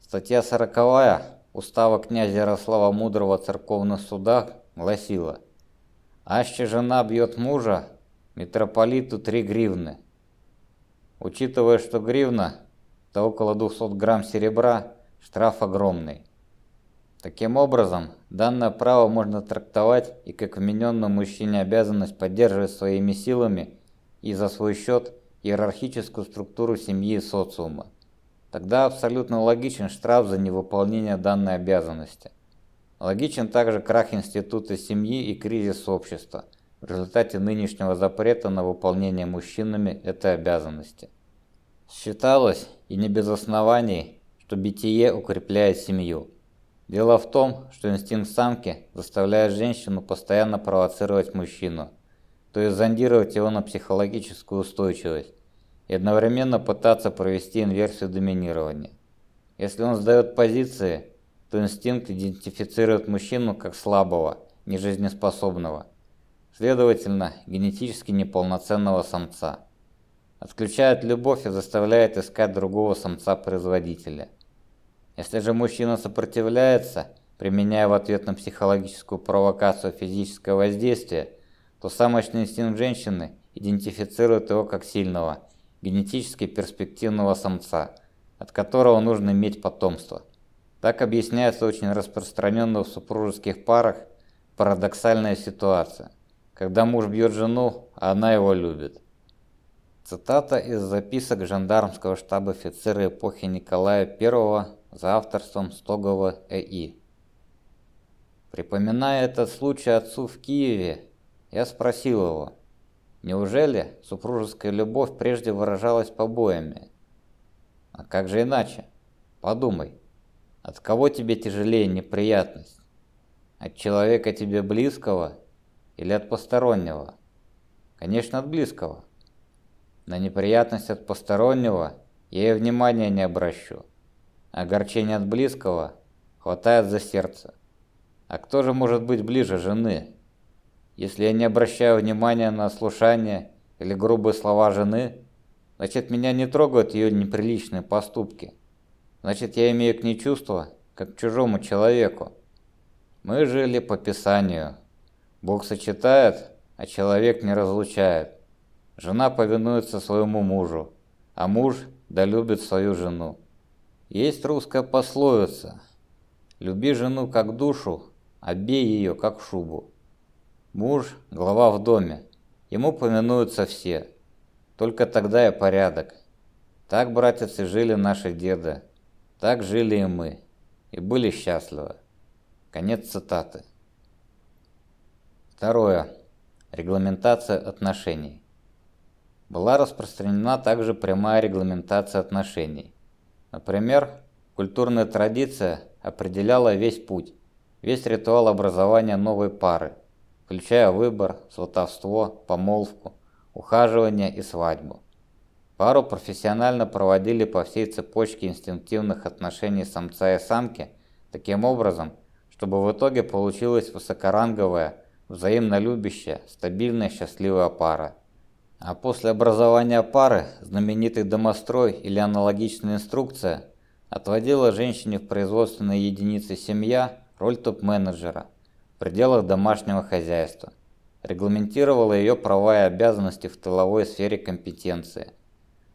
Статья 40 Устава князя Ярослава Мудрого о церковных судах гласила «Аще жена бьет мужа, митрополиту три гривны». Учитывая, что гривна – это около 200 грамм серебра, штраф огромный. Таким образом, данное право можно трактовать и как вмененную мужчине обязанность поддерживать своими силами и за свой счет иерархическую структуру семьи и социума. Тогда абсолютно логичен штраф за невыполнение данной обязанности. Логичен также крах института семьи и кризис общества в результате нынешнего запрета на выполнение мужчинами этой обязанности. Считалось, и не без оснований, что битие укрепляет семью. Дело в том, что инстинкт самки заставляет женщину постоянно провоцировать мужчину – то есть зондировать его на психологическую устойчивость и одновременно пытаться провести инверсию доминирования. Если он сдает позиции, то инстинкт идентифицирует мужчину как слабого, нежизнеспособного, следовательно, генетически неполноценного самца. Отключает любовь и заставляет искать другого самца-производителя. Если же мужчина сопротивляется, применяя в ответ на психологическую провокацию физическое воздействие – то самочный инстинкт женщины идентифицирует его как сильного, генетически перспективного самца, от которого нужно иметь потомство. Так объясняется очень распространенная в супружеских парах парадоксальная ситуация, когда муж бьет жену, она его любит. Цитата из записок жандармского штаба офицера эпохи Николая I за авторством Стогова Э.И. Припоминая этот случай отцу в Киеве, я спросил его, неужели супружеская любовь прежде выражалась побоями? А как же иначе? Подумай, от кого тебе тяжелее неприятность? От человека тебе близкого или от постороннего? Конечно, от близкого. На неприятность от постороннего я и внимания не обращу. Огорчение от близкого хватает за сердце. А кто же может быть ближе жены? Если я не обращаю внимания на слушание или грубые слова жены, значит меня не трогают ее неприличные поступки. Значит я имею к ней чувства, как к чужому человеку. Мы жили по Писанию. Бог сочетает, а человек не разлучает. Жена повинуется своему мужу, а муж да любит свою жену. Есть русская пословица «Люби жену как душу, а бей ее как шубу». Муж – глава в доме, ему поминуются все. Только тогда и порядок. Так, братец, и жили наши деды, так жили и мы, и были счастливы. Конец цитаты. Второе. Регламентация отношений. Была распространена также прямая регламентация отношений. Например, культурная традиция определяла весь путь, весь ритуал образования новой пары, включая выбор, сватовство, помолвку, ухаживание и свадьбу. Пару профессионально проводили по всей цепочке инстинктивных отношений самца и самки таким образом, чтобы в итоге получилась высокоранговая, взаимно любящая, стабильная, счастливая пара. А после образования пары знаменитый домострой или аналогичная инструкция отводила женщине в производственной единице семья роль топ-менеджера – пределах домашнего хозяйства, регламентировала ее права и обязанности в тыловой сфере компетенции.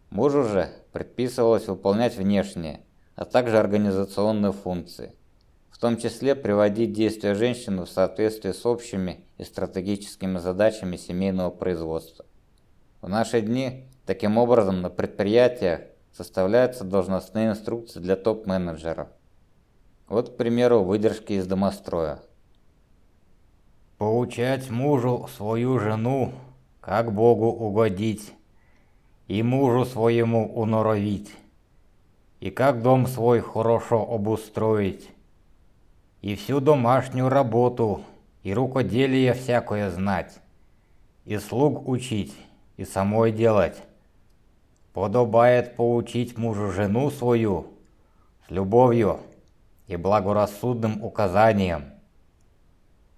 Мужу же предписывалось выполнять внешние, а также организационные функции, в том числе приводить действия женщины в соответствие с общими и стратегическими задачами семейного производства. В наши дни таким образом на предприятиях составляются должностные инструкции для топ-менеджеров. Вот, к примеру, выдержки из домостроя. Поучать мужу свою жену, как Богу угодить, и мужу своему уноровить, и как дом свой хорошо обустроить, и всю домашнюю работу, и рукоделие всякое знать, и слуг учить, и самой делать. Подобает поучить мужу жену свою с любовью и благорассудным указанием.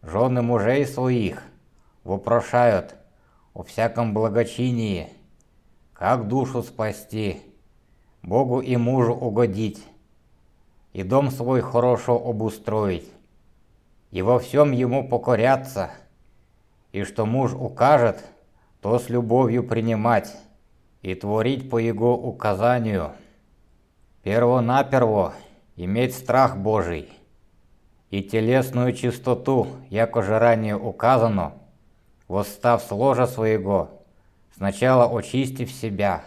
Жены мужей своих вопрошают о всяком благочинии, как душу спасти, Богу и мужу угодить, и дом свой хорошо обустроить, и во всем ему покоряться, и что муж укажет, то с любовью принимать и творить по его указанию. Перво-наперво иметь страх Божий и телесную чистоту, яко же ранее указано, восстав с ложа своего, сначала очистив себя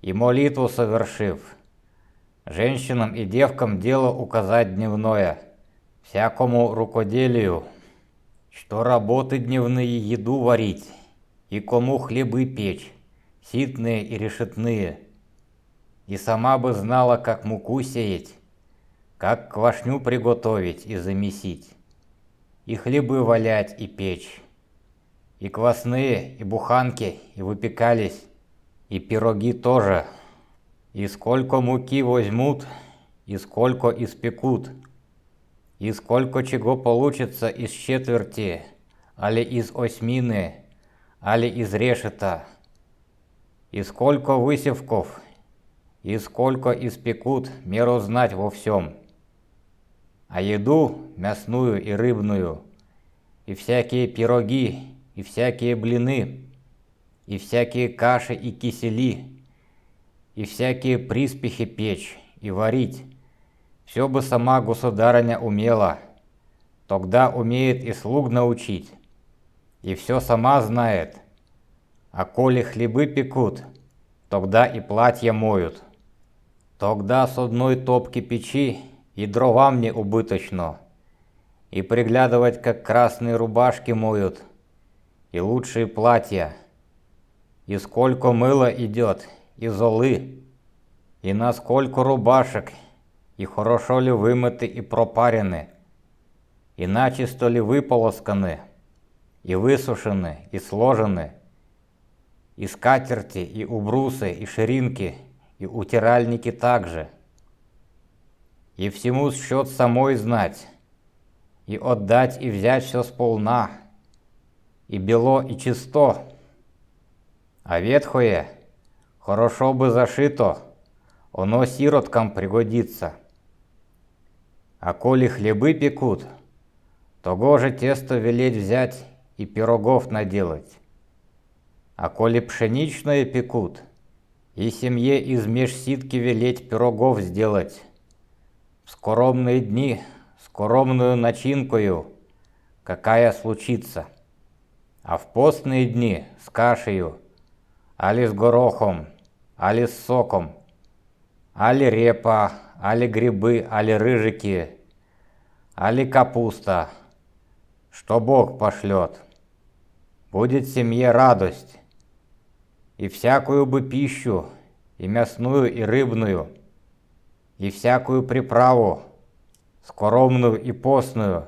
и молитву совершив, женщинам и девкам дело указать дневное, всякому рукоделию, что работы дневные еду варить, и кому хлебы печь, ситные и решетные, и сама бы знала, как муку сеять, как квашню приготовить и замесить, и хлебы валять и печь, и квасные, и буханки, и выпекались, и пироги тоже, и сколько муки возьмут, и сколько испекут, и сколько чего получится из четверти, али из осьмины, али из решета, и сколько высевков, и сколько испекут, меру знать во всем. А еду мясную и рыбную, и всякие пироги, и всякие блины, и всякие каши и кисели, и всякие приспехи печь и варить. Все бы сама государыня умела, тогда умеет и слуг научить, и все сама знает. А коли хлебы пекут, тогда и платья моют. Тогда с одной топки печи и дрова мне убыточно, и приглядывать, как красные рубашки моют, и лучшие платья, и сколько мыла идет, и золы, и на сколько рубашек, и хорошо ли вымыты и пропарены, и начисто ли выполосканы, и высушены, и сложены, и скатерти, и убрусы, и ширинки, и утиральники также – и всему счет самой знать, и отдать и взять все сполна, и бело и чисто, а ветхое хорошо бы зашито, оно сироткам пригодится. А коли хлебы пекут, того же тесто велеть взять и пирогов наделать. А коли пшеничное пекут, и семье из межситки велеть пирогов сделать, скоромные дни скоромную начинкою, какая случится, а в постные дни с кашею, али с горохом, али соком, али репа, али грибы, али рыжики, али капуста, что Бог пошлет. Будет семье радость, и всякую бы пищу, и мясную, и рыбную, и всякую приправу, скоромную и постную,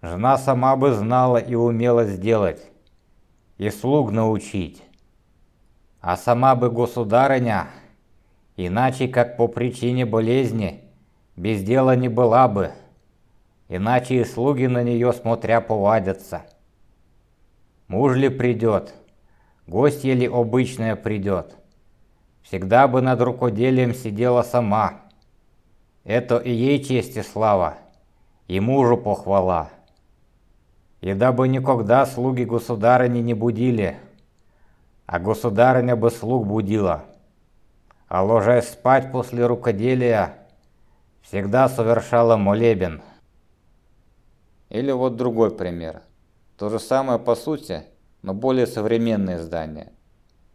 жена сама бы знала и умела сделать, и слуг научить. А сама бы государыня, иначе как по причине болезни, без дела не была бы, иначе и слуги на нее смотря повадятся. Муж ли придет, гостья ли обычная придет, всегда бы над рукоделием сидела сама, это и ей честь и слава, и мужу похвала. И дабы никогда слуги государыни не будили, а государыня бы слуг будила, а ложась спать после рукоделия, всегда совершала молебен. Или вот другой пример. То же самое по сути, но более современное издание.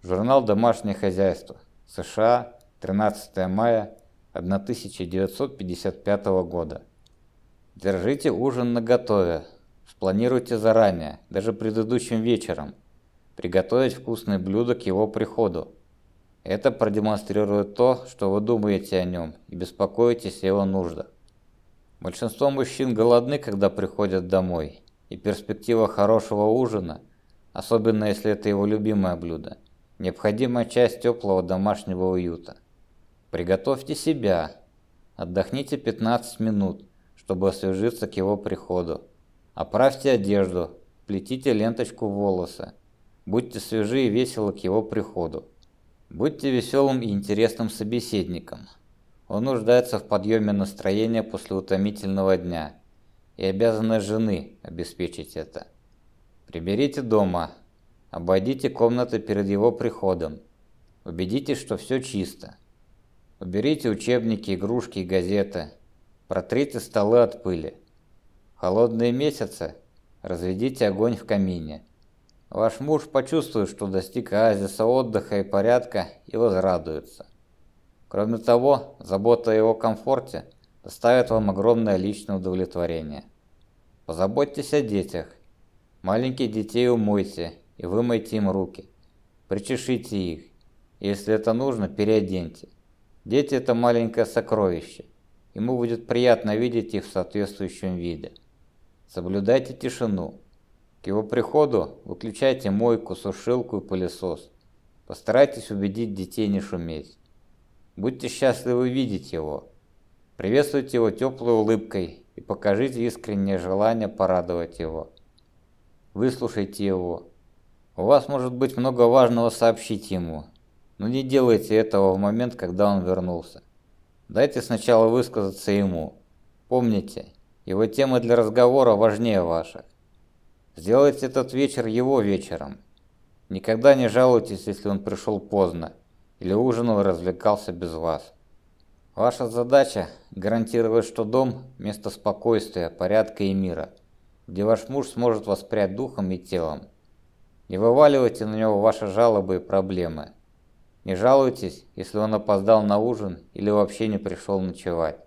Журнал «Домашнее хозяйство», США, 13 мая 1955 года. Держите ужин наготове. Спланируйте заранее, даже предыдущим вечером. Приготовить вкусное блюдо к его приходу. Это продемонстрирует то, что вы думаете о нем и беспокоитесь о его нуждах. Большинство мужчин голодны, когда приходят домой, и перспектива хорошего ужина особенно если это его любимое блюдо, необходимая часть теплого домашнего уюта. Приготовьте себя, отдохните 15 минут, чтобы освежиться к его приходу. Оправьте одежду, плетите ленточку в волосы. Будьте свежи и веселы к его приходу. Будьте веселым и интересным собеседником. Он нуждается в подъеме настроения после утомительного дня, и обязанность жены обеспечить это. Приберите дома, обойдите комнаты перед его приходом, убедитесь, что все чисто. Уберите учебники, игрушки и газеты, протрите столы от пыли. Холодные месяцы разведите огонь в камине. Ваш муж почувствует, что достиг оазиса отдыха и порядка и возрадуется. Кроме того, забота о его комфорте доставит вам огромное личное удовлетворение. Позаботьтесь о детях. Маленьких детей умойте и вымойте им руки. Причешите их. Если это нужно, переоденьте. Дети – это маленькое сокровище. Ему будет приятно видеть их в соответствующем виде. Соблюдайте тишину. К его приходу выключайте мойку, сушилку и пылесос. Постарайтесь убедить детей не шуметь. Будьте счастливы видеть его. Приветствуйте его теплой улыбкой и покажите искреннее желание порадовать его. Выслушайте его. У вас может быть много важного сообщить ему, но не делайте этого в момент, когда он вернулся. Дайте сначала высказаться ему. Помните, его темы для разговора важнее ваших. Сделайте этот вечер его вечером. Никогда не жалуйтесь, если он пришел поздно или ужинал и развлекался без вас. Ваша задача – гарантировать, что дом – место спокойствия, порядка и мира, где ваш муж сможет воспрять духом и телом. Не вываливайте на него ваши жалобы и проблемы. Не жалуйтесь, если он опоздал на ужин или вообще не пришел ночевать.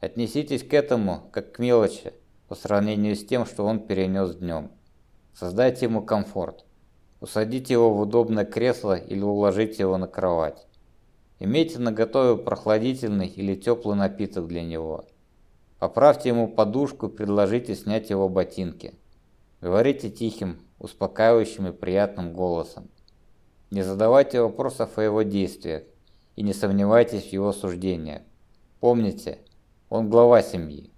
Отнеситесь к этому как к мелочи, по сравнению с тем, что он перенес днем. Создайте ему комфорт. Усадите его в удобное кресло или уложите его на кровать. Имейте наготове прохладительный или теплый напиток для него. Поправьте ему подушку и предложите снять его ботинки. Говорите тихим, успокаивающим и приятным голосом. Не задавайте вопросов о его действиях и не сомневайтесь в его суждениях. Помните, он глава семьи.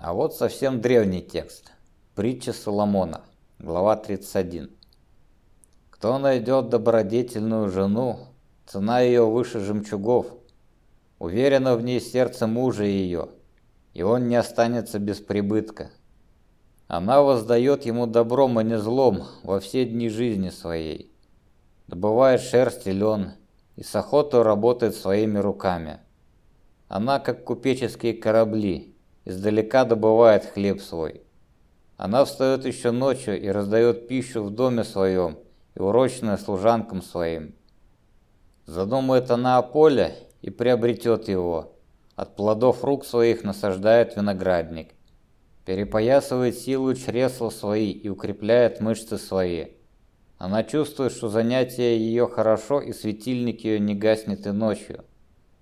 А вот совсем древний текст. Притча Соломона, глава 31. Кто найдет добродетельную жену, цена ее выше жемчугов. Уверено в ней сердце мужа ее, и он не останется без прибытка. Она воздает ему добром, а не злом во все дни жизни своей. Добывает шерсть и лен, и с охотой работает своими руками. Она, как купеческие корабли, издалека добывает хлеб свой. Она встает еще ночью и раздает пищу в доме своем и урочная служанкам своим. Задумает она о поле и приобретет его. От плодов рук своих насаждает виноградник. Перепоясывает силу чресла свои и укрепляет мышцы свои. Она чувствует, что занятие ее хорошо и светильник ее не гаснет и ночью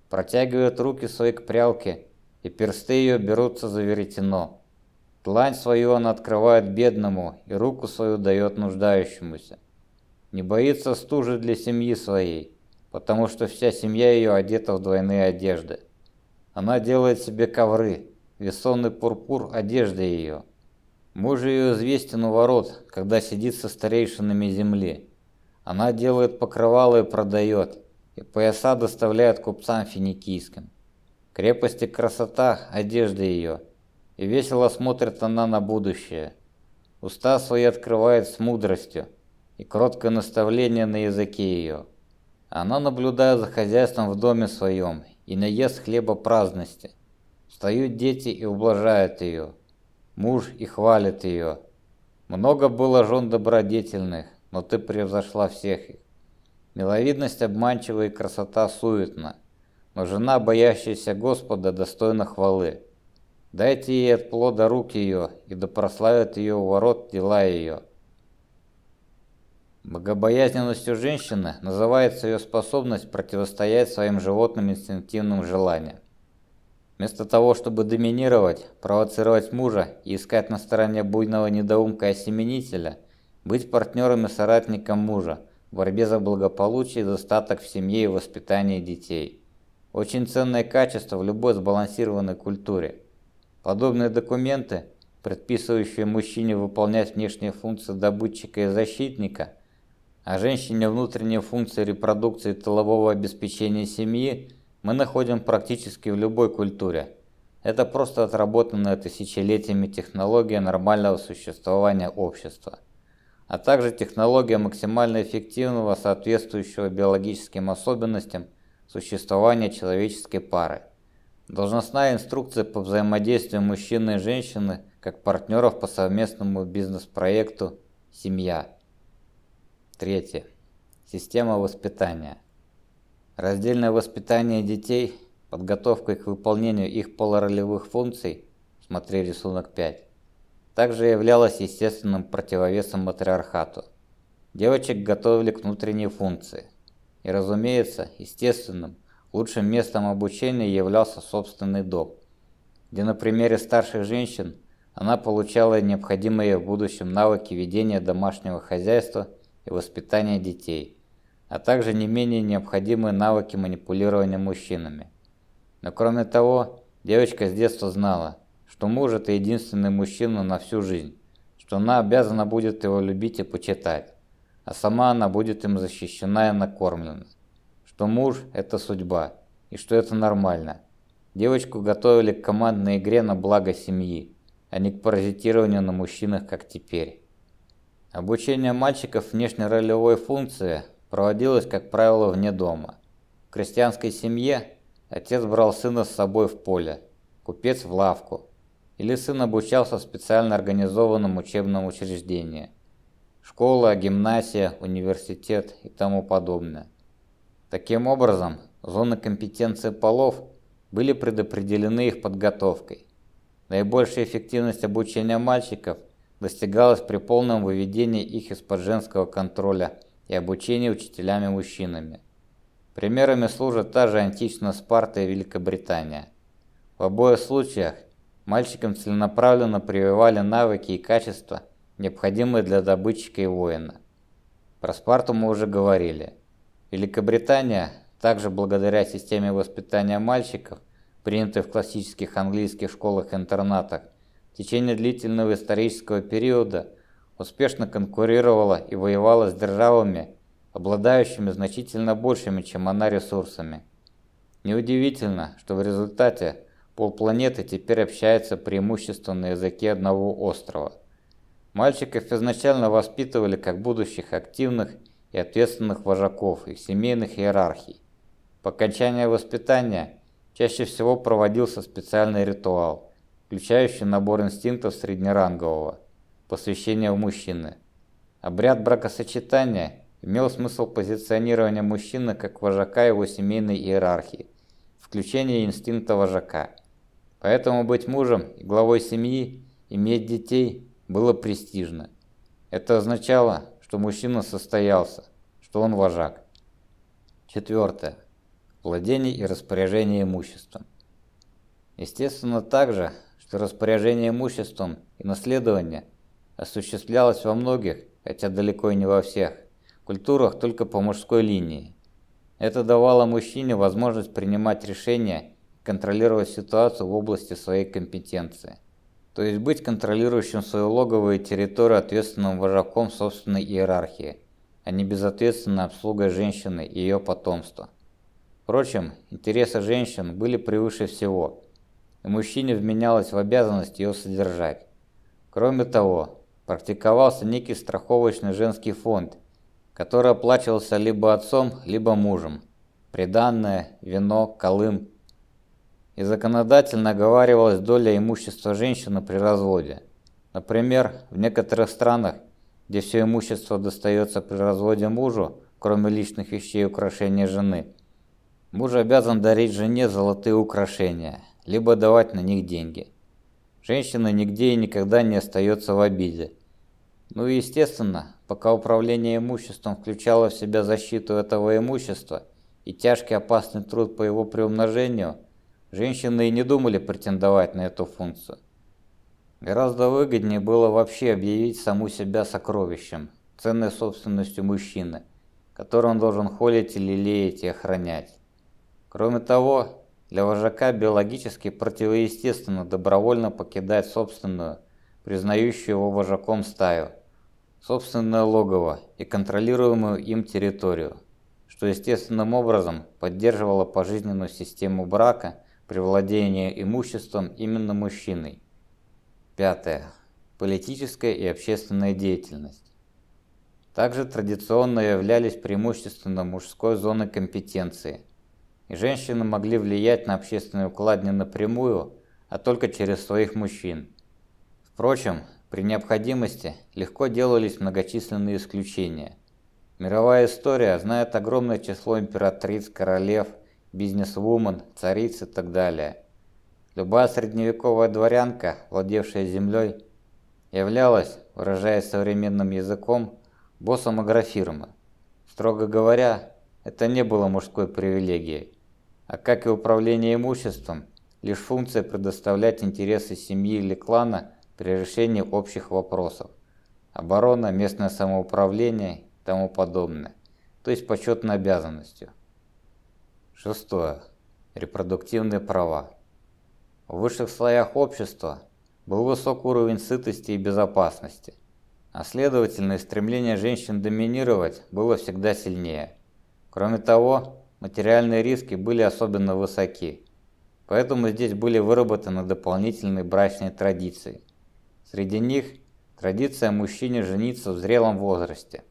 протягивает руки свои к прялке, и персты ее берутся за веретено. Тлань свою она открывает бедному, и руку свою дает нуждающемуся. Не боится стужи для семьи своей, потому что вся семья ее одета в двойные одежды. Она делает себе ковры, весонный пурпур одежды ее. Муж ее известен у ворот, когда сидит со старейшинами земли. Она делает покрывало и продает, и пояса доставляют купцам финикийским. Крепости красота, одежда ее, и весело смотрит она на будущее. Уста свои открывает с мудростью, и кроткое наставление на языке ее. Она наблюдает за хозяйством в доме своем, и наест хлеба праздности. Встают дети и ублажают ее. Муж и хвалит ее. Много было жен добродетельных, но ты превзошла всех их. Миловидность обманчива и красота суетна, но жена, боящаяся Господа, достойна хвалы. Дайте ей от плода рук ее, и да прославят ее у ворот дела ее. Богобоязненностью женщины называется ее способность противостоять своим животным инстинктивным желаниям. Вместо того, чтобы доминировать, провоцировать мужа и искать на стороне буйного недоумка осеменителя, быть партнером и соратником мужа в борьбе за благополучие и достаток в семье и воспитании детей. Очень ценное качество в любой сбалансированной культуре. Подобные документы, предписывающие мужчине выполнять внешние функции добытчика и защитника, а женщине внутренние функции репродукции и тылового обеспечения семьи, мы находим практически в любой культуре. Это просто отработанная тысячелетиями технология нормального существования общества, а также технология максимально эффективного, соответствующего биологическим особенностям существования человеческой пары. Должностная инструкция по взаимодействию мужчины и женщины как партнеров по совместному бизнес-проекту «Семья». Третье. Система воспитания. Раздельное воспитание детей – подготовкой к выполнению их полуролевых функций, смотри рисунок 5, также являлась естественным противовесом матриархату. Девочек готовили к внутренней функции. И, разумеется, естественным, лучшим местом обучения являлся собственный дом, где на примере старших женщин она получала необходимые в будущем навыки ведения домашнего хозяйства и воспитания детей, а также не менее необходимые навыки манипулирования мужчинами. Но кроме того, девочка с детства знала, что муж это единственный мужчина на всю жизнь, что она обязана будет его любить и почитать, а сама она будет им защищена и накормлена, что муж это судьба и что это нормально. Девочку готовили к командной игре на благо семьи, а не к паразитированию на мужчинах, как теперь. Обучение мальчиков внешней ролевой функции проводилось, как правило, вне дома. В крестьянской семье Отец брал сына с собой в поле, купец в лавку, или сын обучался в специально организованном учебном учреждении. Школа, гимнасия, университет и тому подобное. Таким образом, зоны компетенции полов были предопределены их подготовкой. Наибольшая эффективность обучения мальчиков достигалась при полном выведении их из-под женского контроля и обучении учителями-мужчинами. Примерами служат та же античная Спарта и Великобритания. В обоих случаях мальчикам целенаправленно прививали навыки и качества, необходимые для добытчика и воина. Про Спарту мы уже говорили. Великобритания, также благодаря системе воспитания мальчиков, принятой в классических английских школах-интернатах, в течение длительного исторического периода успешно конкурировала и воевала с державами, обладающими значительно большими, чем она, ресурсами. Неудивительно, что в результате полпланеты теперь общается преимущественно на языке одного острова. Мальчиков изначально воспитывали как будущих активных и ответственных вожаков их семейных иерархий. По окончании воспитания чаще всего проводился специальный ритуал, включающий набор инстинктов среднерангового, посвящение в мужчины. Обряд бракосочетания имел смысл позиционирования мужчины как вожака его семейной иерархии, включение инстинкта вожака. Поэтому быть мужем и главой семьи, иметь детей было престижно. Это означало, что мужчина состоялся, что он вожак. Четвертое. Владение и распоряжение имуществом. Естественно также, что распоряжение имуществом и наследование осуществлялось во многих, хотя далеко и не во всех, культурах только по мужской линии. Это давало мужчине возможность принимать решения и контролировать ситуацию в области своей компетенции. То есть быть контролирующим свою логовую территорию ответственным вожаком собственной иерархии, а не безответственной обслугой женщины и ее потомства. Впрочем, интересы женщин были превыше всего, и мужчине вменялось в обязанность ее содержать. Кроме того, практиковался некий страховочный женский фонд – который оплачивался либо отцом, либо мужем. Приданное, вино, колым. И законодательно оговаривалась доля имущества женщины при разводе. Например, в некоторых странах, где все имущество достается при разводе мужу, кроме личных вещей и украшений жены, муж обязан дарить жене золотые украшения, либо давать на них деньги. Женщина нигде и никогда не остается в обиде. Ну и естественно, пока управление имуществом включало в себя защиту этого имущества и тяжкий опасный труд по его приумножению, женщины и не думали претендовать на эту функцию. Гораздо выгоднее было вообще объявить саму себя сокровищем, ценной собственностью мужчины, который он должен холить и лелеять и охранять. Кроме того, для вожака биологически противоестественно добровольно покидать собственную, признающую его вожаком стаю, собственное логово и контролируемую им территорию, что естественным образом поддерживало пожизненную систему брака при владении имуществом именно мужчиной. Пятое. Политическая и общественная деятельность. Также традиционно являлись преимущественно мужской зоной компетенции, и женщины могли влиять на общественный уклад не напрямую, а только через своих мужчин. Впрочем, при необходимости легко делались многочисленные исключения. Мировая история знает огромное число императриц, королев, бизнесвумен, цариц и так далее. Любая средневековая дворянка, владевшая землей, являлась, выражаясь современным языком, боссом агрофирмы. Строго говоря, это не было мужской привилегией, а как и управление имуществом, лишь функция предоставлять интересы семьи или клана при решении общих вопросов. Оборона, местное самоуправление и тому подобное, то есть почетной обязанностью. Шестое. Репродуктивные права. В высших слоях общества был высок уровень сытости и безопасности, а следовательно и стремление женщин доминировать было всегда сильнее. Кроме того, материальные риски были особенно высоки, поэтому здесь были выработаны дополнительные брачные традиции. Среди них традиция мужчине жениться в зрелом возрасте.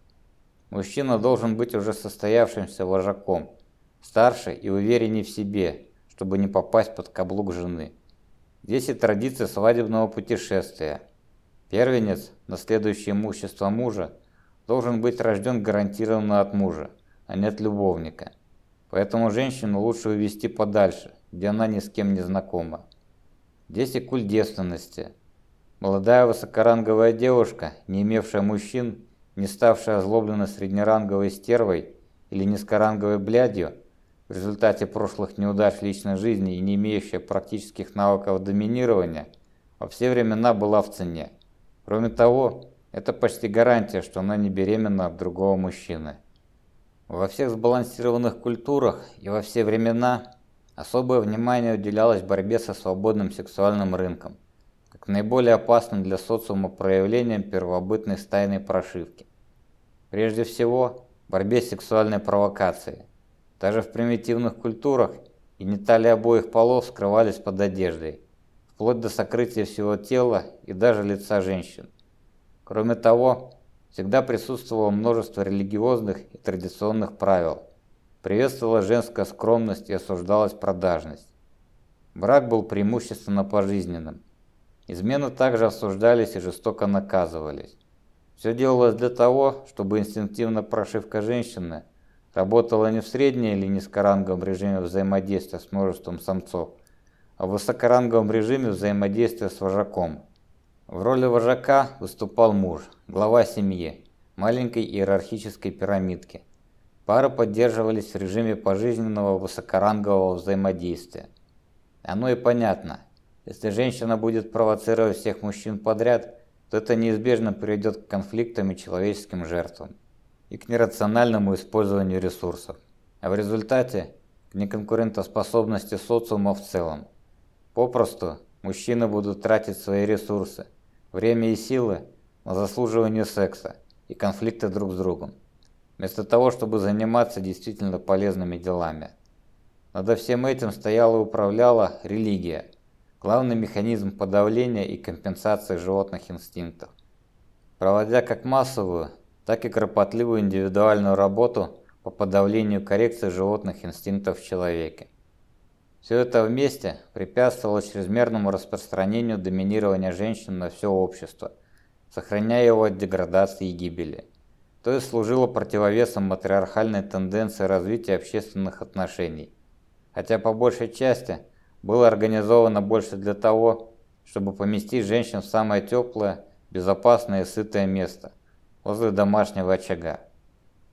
Мужчина должен быть уже состоявшимся вожаком, старше и увереннее в себе, чтобы не попасть под каблук жены. Здесь и традиция свадебного путешествия. Первенец, наследующий имущество мужа, должен быть рожден гарантированно от мужа, а не от любовника. Поэтому женщину лучше увести подальше, где она ни с кем не знакома. Здесь и культ девственности. Молодая высокоранговая девушка, не имевшая мужчин, не ставшая озлобленной среднеранговой стервой или низкоранговой блядью, в результате прошлых неудач личной жизни и не имеющая практических навыков доминирования, во все времена была в цене. Кроме того, это почти гарантия, что она не беременна от другого мужчины. Во всех сбалансированных культурах и во все времена особое внимание уделялось борьбе со свободным сексуальным рынком, как наиболее опасным для социума проявлением первобытной стайной прошивки. Прежде всего, борьбе с сексуальной провокацией. Даже в примитивных культурах гениталии обоих полов скрывались под одеждой, вплоть до сокрытия всего тела и даже лица женщин. Кроме того, всегда присутствовало множество религиозных и традиционных правил. Приветствовалась женская скромность и осуждалась продажность. Брак был преимущественно пожизненным. Измены также осуждались и жестоко наказывались. Все делалось для того, чтобы инстинктивная прошивка женщины – работала не в среднем или низкоранговом режиме взаимодействия с множеством самцов, а в высокоранговом режиме взаимодействия с вожаком. В роли вожака выступал муж, глава семьи, маленькой иерархической пирамидки. Пары поддерживались в режиме пожизненного высокорангового взаимодействия. Оно и понятно. Если женщина будет провоцировать всех мужчин подряд, то это неизбежно приведет к конфликтам и человеческим жертвам и к нерациональному использованию ресурсов, а в результате к неконкурентоспособности социума в целом. Попросту мужчины будут тратить свои ресурсы, время и силы на заслуживание секса и конфликты друг с другом, вместо того, чтобы заниматься действительно полезными делами. Над всем этим стояла и управляла религия, главный механизм подавления и компенсации животных инстинктов. Проводя как массовую, так и кропотливую индивидуальную работу по подавлению коррекции животных инстинктов в человеке. Все это вместе препятствовало чрезмерному распространению доминирования женщин на все общество, сохраняя его от деградации и гибели, то есть служило противовесом матриархальной тенденции развития общественных отношений, хотя по большей части было организовано больше для того, чтобы поместить женщин в самое теплое, безопасное и сытое место – возле домашнего очага.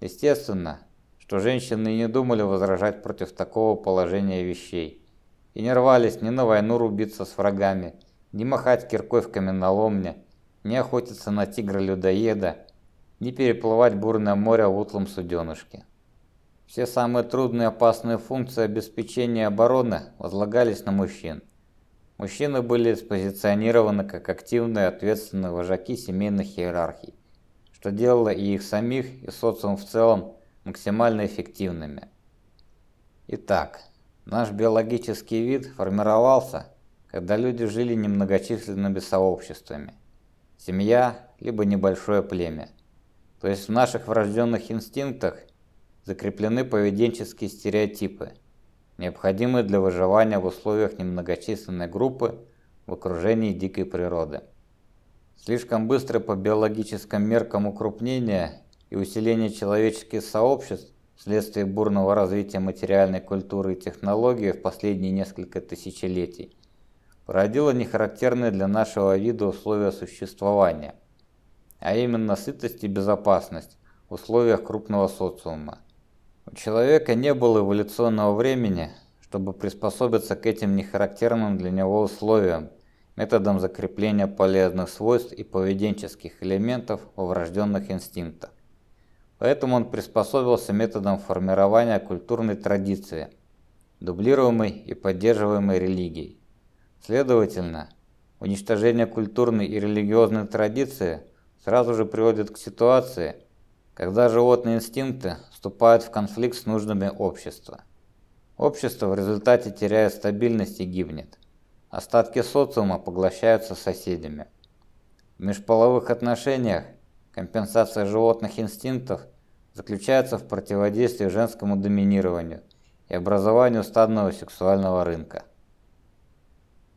Естественно, что женщины не думали возражать против такого положения вещей и не рвались ни на войну рубиться с врагами, ни махать киркой в каменоломне, ни охотиться на тигра-людоеда, ни переплывать бурное море в утлом суденышке. Все самые трудные опасные функции обеспечения обороны возлагались на мужчин. Мужчины были спозиционированы как активные ответственные вожаки семейных иерархий, что делало и их самих, и социум в целом максимально эффективными. Итак, наш биологический вид формировался, когда люди жили немногочисленными сообществами. Семья, либо небольшое племя. То есть в наших врожденных инстинктах закреплены поведенческие стереотипы, необходимые для выживания в условиях немногочисленной группы в окружении дикой природы. Слишком быстро по биологическим меркам укрупнение и усиление человеческих сообществ вследствие бурного развития материальной культуры и технологий в последние несколько тысячелетий породило нехарактерные для нашего вида условия существования, а именно сытость и безопасность в условиях крупного социума. У человека не было эволюционного времени, чтобы приспособиться к этим нехарактерным для него условиям методом закрепления полезных свойств и поведенческих элементов во врожденных инстинктах. Поэтому он приспособился методом формирования культурной традиции, дублируемой и поддерживаемой религией. Следовательно, уничтожение культурной и религиозной традиции сразу же приводит к ситуации, когда животные инстинкты вступают в конфликт с нуждами общества. Общество в результате теряет стабильность и гибнет. Остатки социума поглощаются соседями. В межполовых отношениях компенсация животных инстинктов заключается в противодействии женскому доминированию и образованию стадного сексуального рынка.